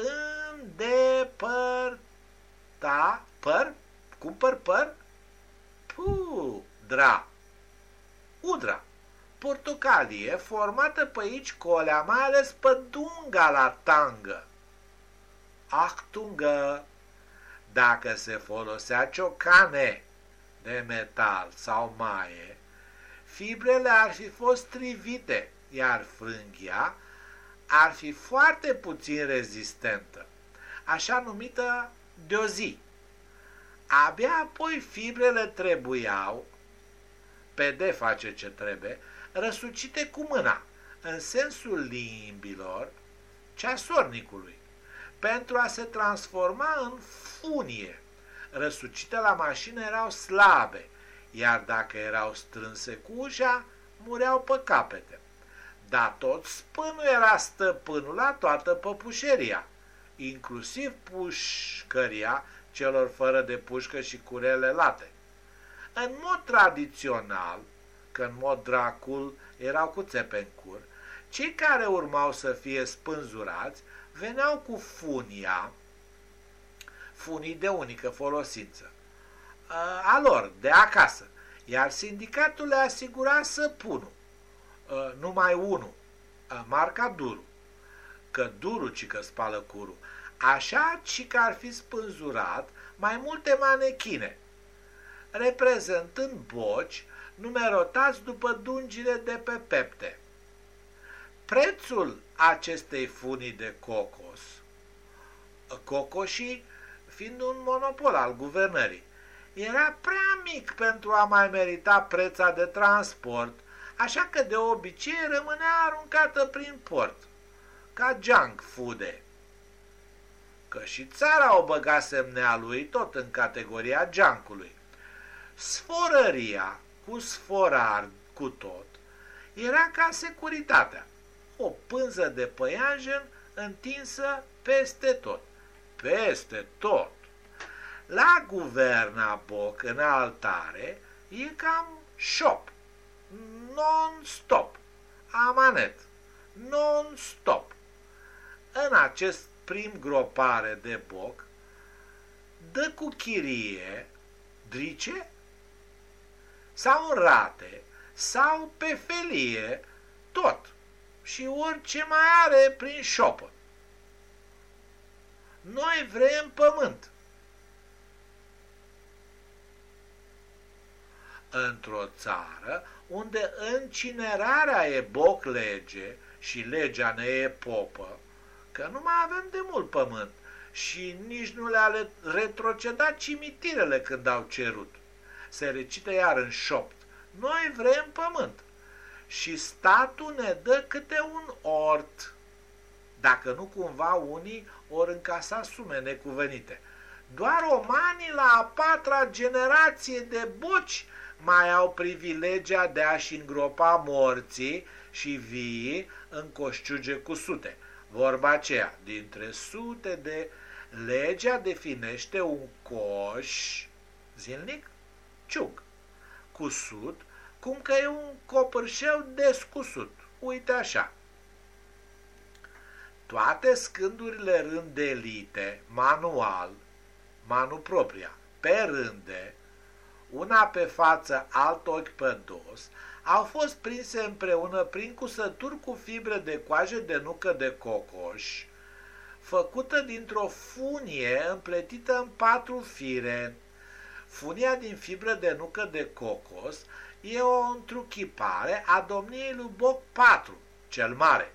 îndepărta. Păr, cumpăr păr, pudra, udra, portocalie formată pe aici colea, mai ales pe dunga la tangă, Achtungă, dacă se folosea ciocane de metal sau maie, fibrele ar fi fost trivite, iar frânghia ar fi foarte puțin rezistentă, așa numită de o zi. Abia apoi fibrele trebuiau, pe de face ce trebuie, răsucite cu mâna, în sensul limbilor ceasornicului, pentru a se transforma în funie. Răsucite la mașină erau slabe, iar dacă erau strânse cu ușa, mureau pe capete. Dar tot spânul era stăpânul la toată păpușeria, inclusiv pușcăria celor fără de pușcă și curele late. În mod tradițional, că în mod dracul erau cu țepe în cur, cei care urmau să fie spânzurați veneau cu funia, funii de unică folosință, a lor, de acasă, iar sindicatul le asigura săpunul, numai unul, marca Duru, că Duru ci că spală curul, așa ci că ar fi spânzurat mai multe manechine, reprezentând boci numerotați după dungile de pe pepte. Prețul acestei funii de cocos, cocoșii fiind un monopol al guvernării, era prea mic pentru a mai merita preța de transport, așa că de obicei rămânea aruncată prin port, ca junk food Că și țara o băga semnea lui tot în categoria junkului. Sforăria cu sforar cu tot era ca securitatea o pânză de păianjen întinsă peste tot. Peste tot. La guverna Boc, în altare, e cam shop, non-stop, amanet, non-stop. În acest prim gropare de Boc, dă cu chirie, drice, sau în rate, sau pe felie, tot și orice mai are prin șopă. Noi vrem pământ. Într-o țară unde încinerarea e boc lege și legea ne e popă, că nu mai avem de mult pământ și nici nu le-a retrocedat cimitirele când au cerut. Se recită iar în șopt. Noi vrem pământ și statul ne dă câte un ort, dacă nu cumva unii ori încasa sume necuvenite. Doar omanii la a patra generație de boci mai au privilegia de a-și îngropa morții și vii în coșciuge cu sute. Vorba aceea, dintre sute de legea definește un coș zilnic, ciuc, cu sut, cum că e un copârșeu descusut. Uite așa. Toate scândurile rândelite, manual, manu propria, pe rânde, una pe față, alt ochi pe dos, au fost prinse împreună prin cusături cu fibre de coajă de nucă de cocoș, făcută dintr-o funie împletită în patru fire. Funia din fibră de nucă de cocos e o întruchipare a domniei lui Boc IV, cel mare.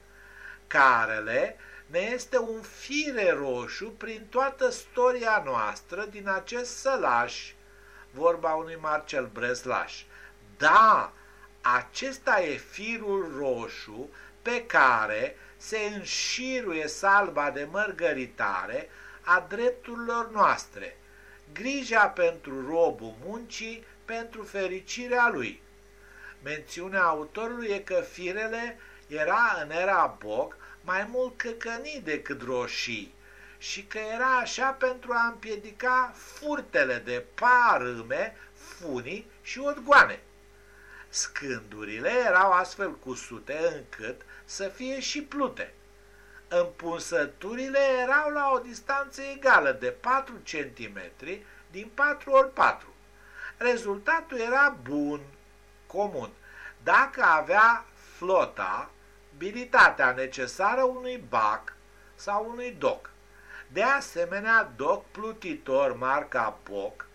Carele ne este un fire roșu prin toată storia noastră din acest sălaș, vorba unui Marcel Breslaș. Da, acesta e firul roșu pe care se înșiruie salba de mărgăritare a drepturilor noastre, grija pentru robul muncii pentru fericirea lui. Mențiunea autorului e că firele era în era Boc mai mult căcănii decât roșii și că era așa pentru a împiedica furtele de parâme, funii și odgoane. Scândurile erau astfel cusute încât să fie și plute. Împunsăturile erau la o distanță egală de 4 cm din 4 ori 4 rezultatul era bun, comun. Dacă avea flota abilitatea necesară unui bac sau unui doc. De asemenea, doc plutitor marca BOC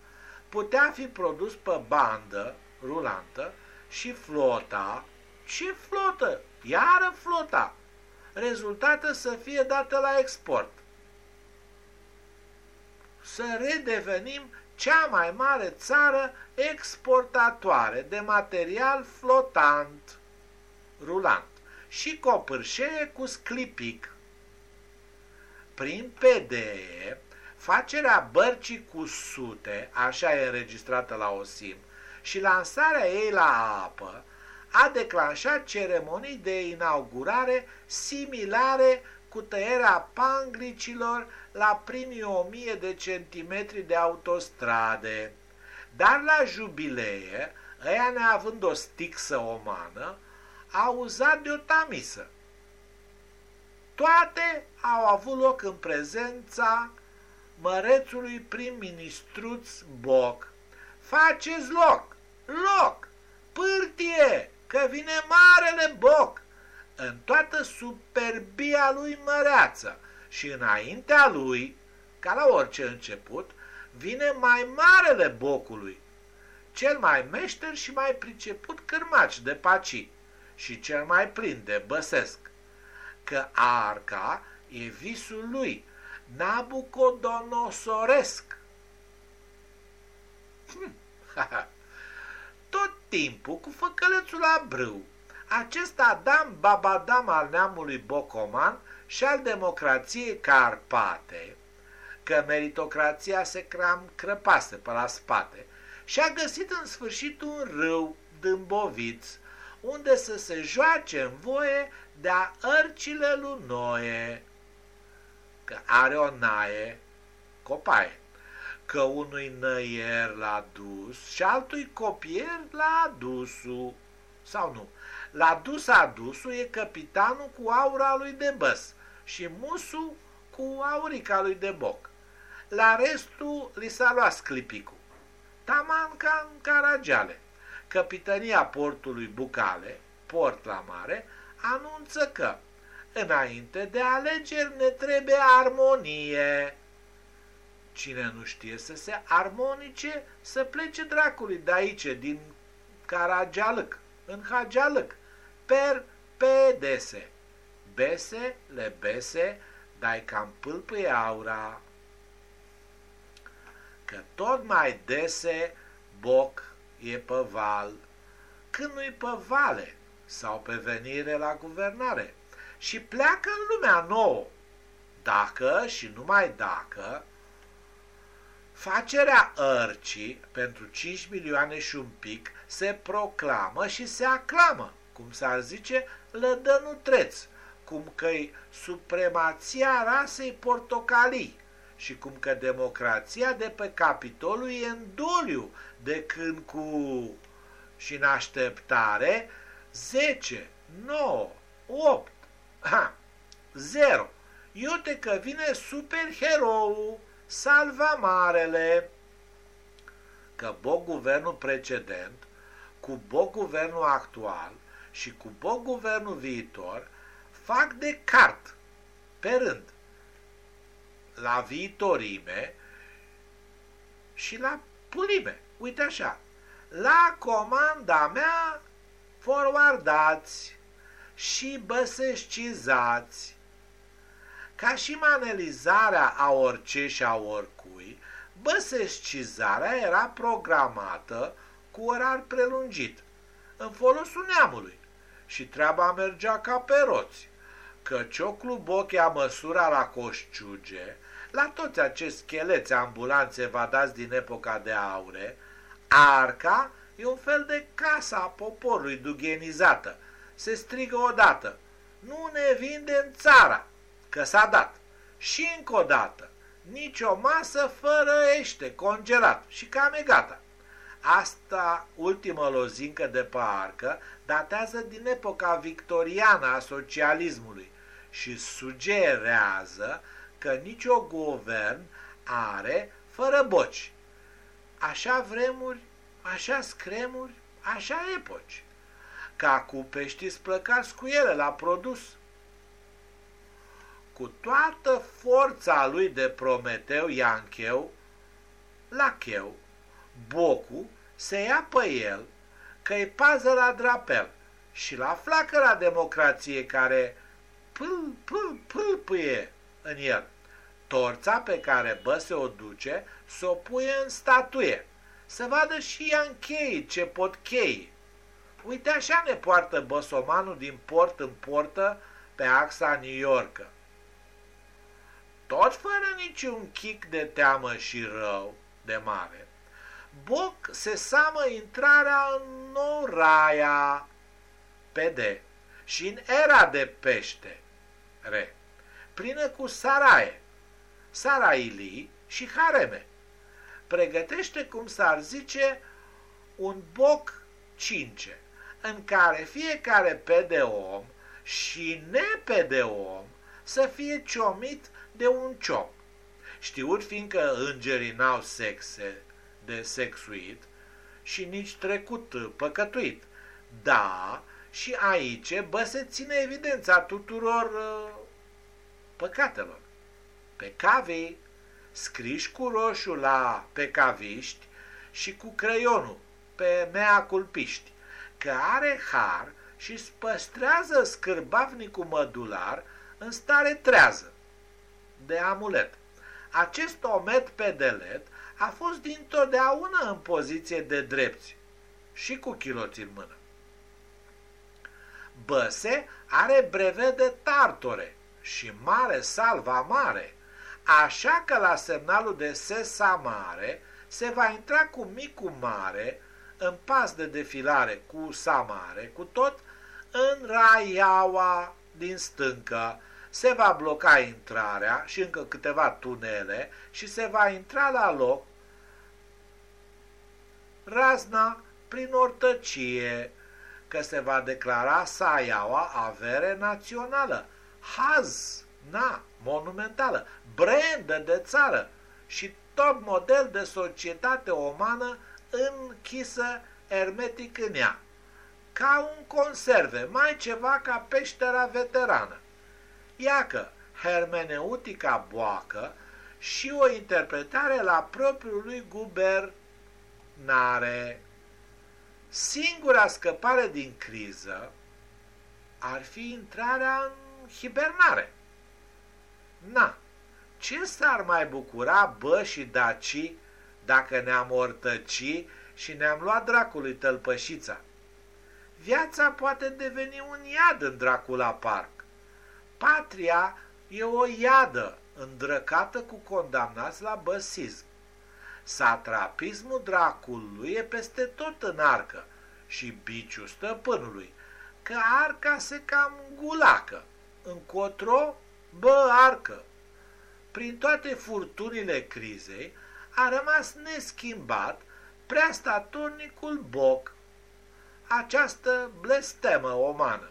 putea fi produs pe bandă rulantă și flota, ce flotă? Iară flota! rezultată să fie dată la export. Să redevenim cea mai mare țară exportatoare de material flotant, rulant și copârșenie cu sclipic. Prin PDE, facerea bărcii cu sute, așa e înregistrată la OSIM, și lansarea ei la apă, a declanșat ceremonii de inaugurare similare cu tăierea panglicilor la primii o mie de centimetri de autostrade. Dar la jubilee, ăia neavând o stixă omană, au uzat de o tamisă. Toate au avut loc în prezența mărețului prim-ministruț Boc. Faceți loc! Loc! Pârtie! Că vine marele Boc! În toată superbia lui măreață și înaintea lui, ca la orice început, vine mai marele Bocului, cel mai meșter și mai priceput cârmaci de paci și cel mai plin de băsesc, că arca e visul lui, nabucodonosoresc. Hm, Tot timpul cu făcălețul la brâu, acest Adam Babadam al neamului Bocoman și al democrației Carpate, că meritocrația se cram crăpase pe la spate, și a găsit în sfârșit un râu dâmboviț, unde să se joace în voie de-a ărcile lui Noe, că are o naie, copaie, că unui năier l-a dus și altui copier l-a adusul, sau nu, l-a dus adusul e capitanul cu aura lui de băs și musul cu aurica lui de boc. La restul li s-a luat sclipicul. Taman ca în Caragiale. Capitania portului Bucale, port la mare, anunță că înainte de alegeri ne trebuie armonie. Cine nu știe să se armonice, să plece dracului de aici, din Caragialăc, în Hagialăc, per pedese. Bese, le bese, dai cam pâlpâie aura. Că tot mai dese boc e pe val, când nu-i pe vale sau pe venire la guvernare și pleacă în lumea nouă, dacă și numai dacă facerea ărcii pentru 5 milioane și un pic se proclamă și se aclamă, cum s-ar zice, lădănutreț, cum că-i supremația rasei portocalii și cum că democrația de pe Capitolul e în doliu de când cu și în așteptare 10, 9, 8, ha, 0. Iute că vine superheroul, salva marele, că Bog guvernul precedent, cu Bog guvernul actual și cu Bog guvernul viitor fac de cart pe rând la viitorime și la pulime. Uite așa, la comanda mea forwardați și băsescizați. Ca și manelizarea a orice și a oricui, băsescizarea era programată cu orar prelungit, în folosul neamului, și treaba mergea ca pe roți, că cioclu bochea măsura la coșciuge, la toți acești scheleți ambulanțe vadați din epoca de aure, arca e un fel de casa a poporului dughenizată. Se strigă odată, nu ne vindem țara, că s-a dat. Și încă o dată, nici o masă fără ește, congelat și cam e gata. Asta, ultimă lozincă de pe arcă, datează din epoca victoriană a socialismului și sugerează că nicio guvern are fără boci. Așa vremuri, așa scremuri, așa epoci. Ca cu peștii splăcați cu ele la produs. Cu toată forța lui de Prometeu Iancheu, la cheu, bocul se ia pe el că e pază la drapel și la flacăra democrației care pâl, pâl, pâlpâie în el. Torța pe care Băse o duce, s-o puie în statuie. Să vadă și ea în chei ce pot chei. Uite așa ne poartă băsomanul din port în portă pe axa New York. Tot fără niciun chic de teamă și rău de mare, Boc se samă intrarea în Noraia, pe D, și în era de pește, re, plină cu saraie, saraili și hareme. Pregătește, cum s-ar zice, un boc cince, în care fiecare pe de om și nepe de om să fie ciomit de un ciom. Știut fiindcă îngerii n-au sexe de sexuit și nici trecut păcătuit. Da, și aici bă se ține evidența tuturor uh, păcatelor. Pe cavei, scriși cu roșu la pe caviști și cu creionul pe mea culpiști, că are har și îți păstrează scârbavnicul mădular în stare trează de amulet. Acest omet pe delet a fost dintotdeauna în poziție de drepți și cu chiloți în mână. Băse are brevet de tartore și mare salva mare, așa că la semnalul de sesa mare se va intra cu micul mare în pas de defilare cu samare, cu tot în raiaua din stâncă, se va bloca intrarea și încă câteva tunele și se va intra la loc razna prin ortăcie, că se va declara Saiaua avere națională, haz, na, monumentală, brandă de țară și tot model de societate umană închisă ermetic în ea, ca un conserve, mai ceva ca peștera veterană. Iacă, hermeneutica boacă și o interpretare la propriul lui gubernare. Singura scăpare din criză ar fi intrarea în hibernare. Na, ce s-ar mai bucura bă și daci dacă ne-am ortăci și ne-am luat dracului tălpășița? Viața poate deveni un iad în Dracula Park. Patria e o iadă îndrăcată cu condamnați la băsism. Satrapismul dracului e peste tot în arcă și biciul stăpânului, că arca se cam gulacă, încotro, bă arcă. Prin toate furtunile crizei a rămas neschimbat prea statornicul boc, această blestemă omană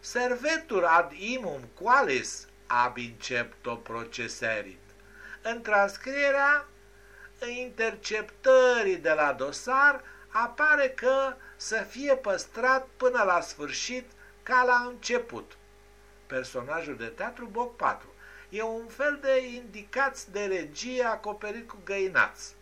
servetur ad imum qualis ab incepto proceserit. În transcrierea interceptării de la dosar apare că să fie păstrat până la sfârșit ca la început. Personajul de teatru Boc 4 e un fel de indicați de regie acoperit cu găinați.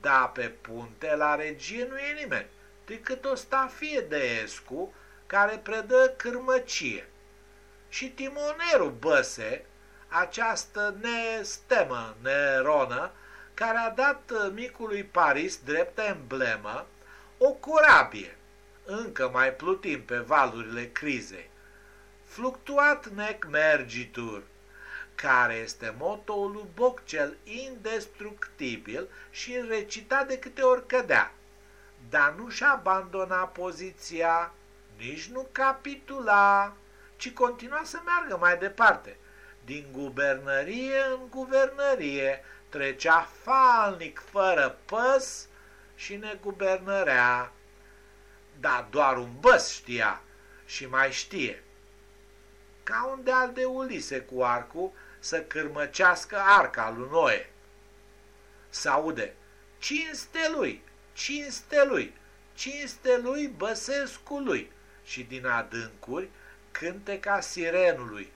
Da, pe punte la regie nu e nimeni, decât o stafie de escu care predă cârmăcie. Și timonerul Băse, această nestemă neronă, care a dat micului Paris drept emblemă o corabie, încă mai plutim pe valurile crizei. Fluctuat nec mergitur, care este motoul lui Boc cel indestructibil și recitat de câte ori cădea, dar nu-și abandona poziția nici nu capitula, ci continua să meargă mai departe. Din guvernărie în guvernărie trecea falnic fără păs și ne guvernărea. Dar doar un băs știa și mai știe. Ca un deal de Ulise cu arcul să cârmăcească arca lui Noe. S-aude, cinste lui, cinste lui, cinste lui Băsescu-lui și din adâncuri ca sirenului.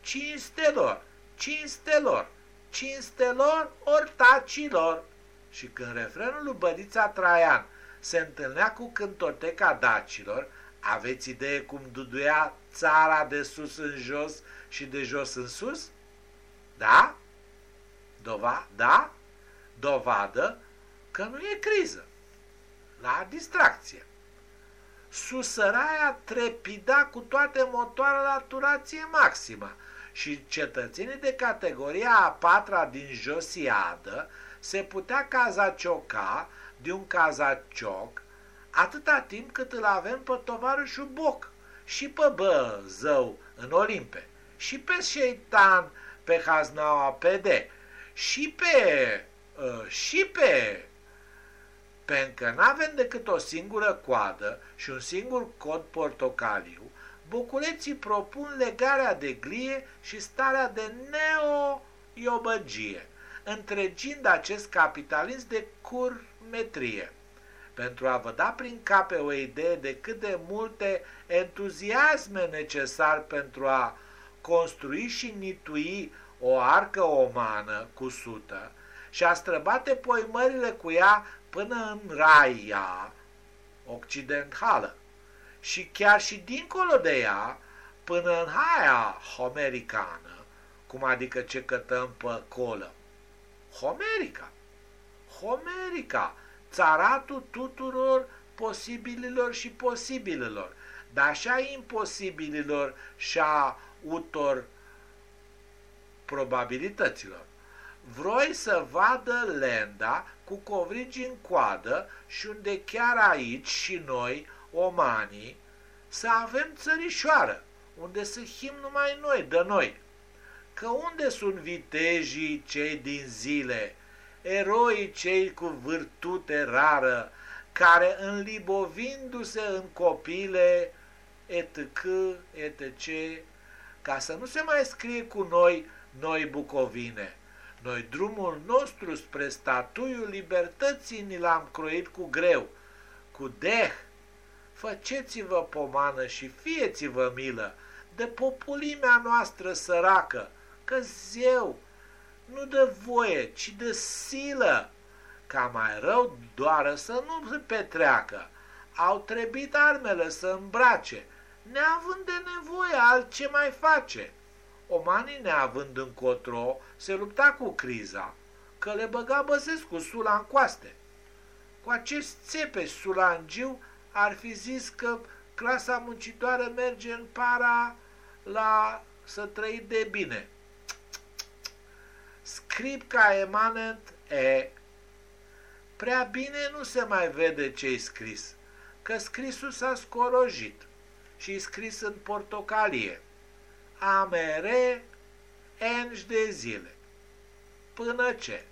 Cinstelor, cinstelor, cinstelor ortacilor. Și când refrenul lui Bădița Traian se întâlnea cu cântoteca dacilor, Aveți idee cum duduia țara de sus în jos și de jos în sus? Da? Dova da? Dovadă că nu e criză. La distracție. Susăraia trepida cu toate motoarele la turație maximă. Și cetățenii de categoria a patra din Josiadă se putea cazacioca de un cazacioc atâta timp cât îl avem pe tovarășul Boc și pe bă zău în Olimpe. Și pe șeitan pe Haznaua PD și pe uh, și pe pentru că n-avem decât o singură coadă și un singur cod portocaliu, bucureții propun legarea de glie și starea de neo-iobăgie, întregind acest capitalism de curmetrie. Pentru a vă da prin cape o idee de cât de multe entuziasme necesar pentru a construi și nitui o arcă omană cu sută și a străbate poimările cu ea până în raia occidentală și chiar și dincolo de ea, până în haia homericană, cum adică ce cătăm pe colă. Homerica, Homerica, țaratul tuturor posibililor și posibililor, dar și a imposibililor și a utor probabilităților. Vroi să vadă lenda cu covrigi în coadă și unde chiar aici și noi, omanii, să avem țărișoară, unde să him numai noi, de noi. Că unde sunt vitejii cei din zile, eroi cei cu vârtute rară, care înlibovindu-se în copile, etc., etc., ca să nu se mai scrie cu noi, noi bucovine. Noi drumul nostru spre statuiul libertății ni l-am croit cu greu, cu deh. Făceți-vă pomană și fieți-vă milă de populimea noastră săracă, că zeu nu dă voie, ci de silă, ca mai rău doară să nu se petreacă. Au trebuit armele să îmbrace, neavând de nevoie altce mai face. Omanii neavând încotro, se lupta cu criza, că le băga Băsescu sula în coaste. Cu acest țepe sulangiu ar fi zis că clasa muncitoare merge în para la să trăi de bine. Scripca emanent e. Prea bine nu se mai vede ce-i scris, că scrisul s-a scorojit și scris în portocalie. Amere enci de zile. Până ce?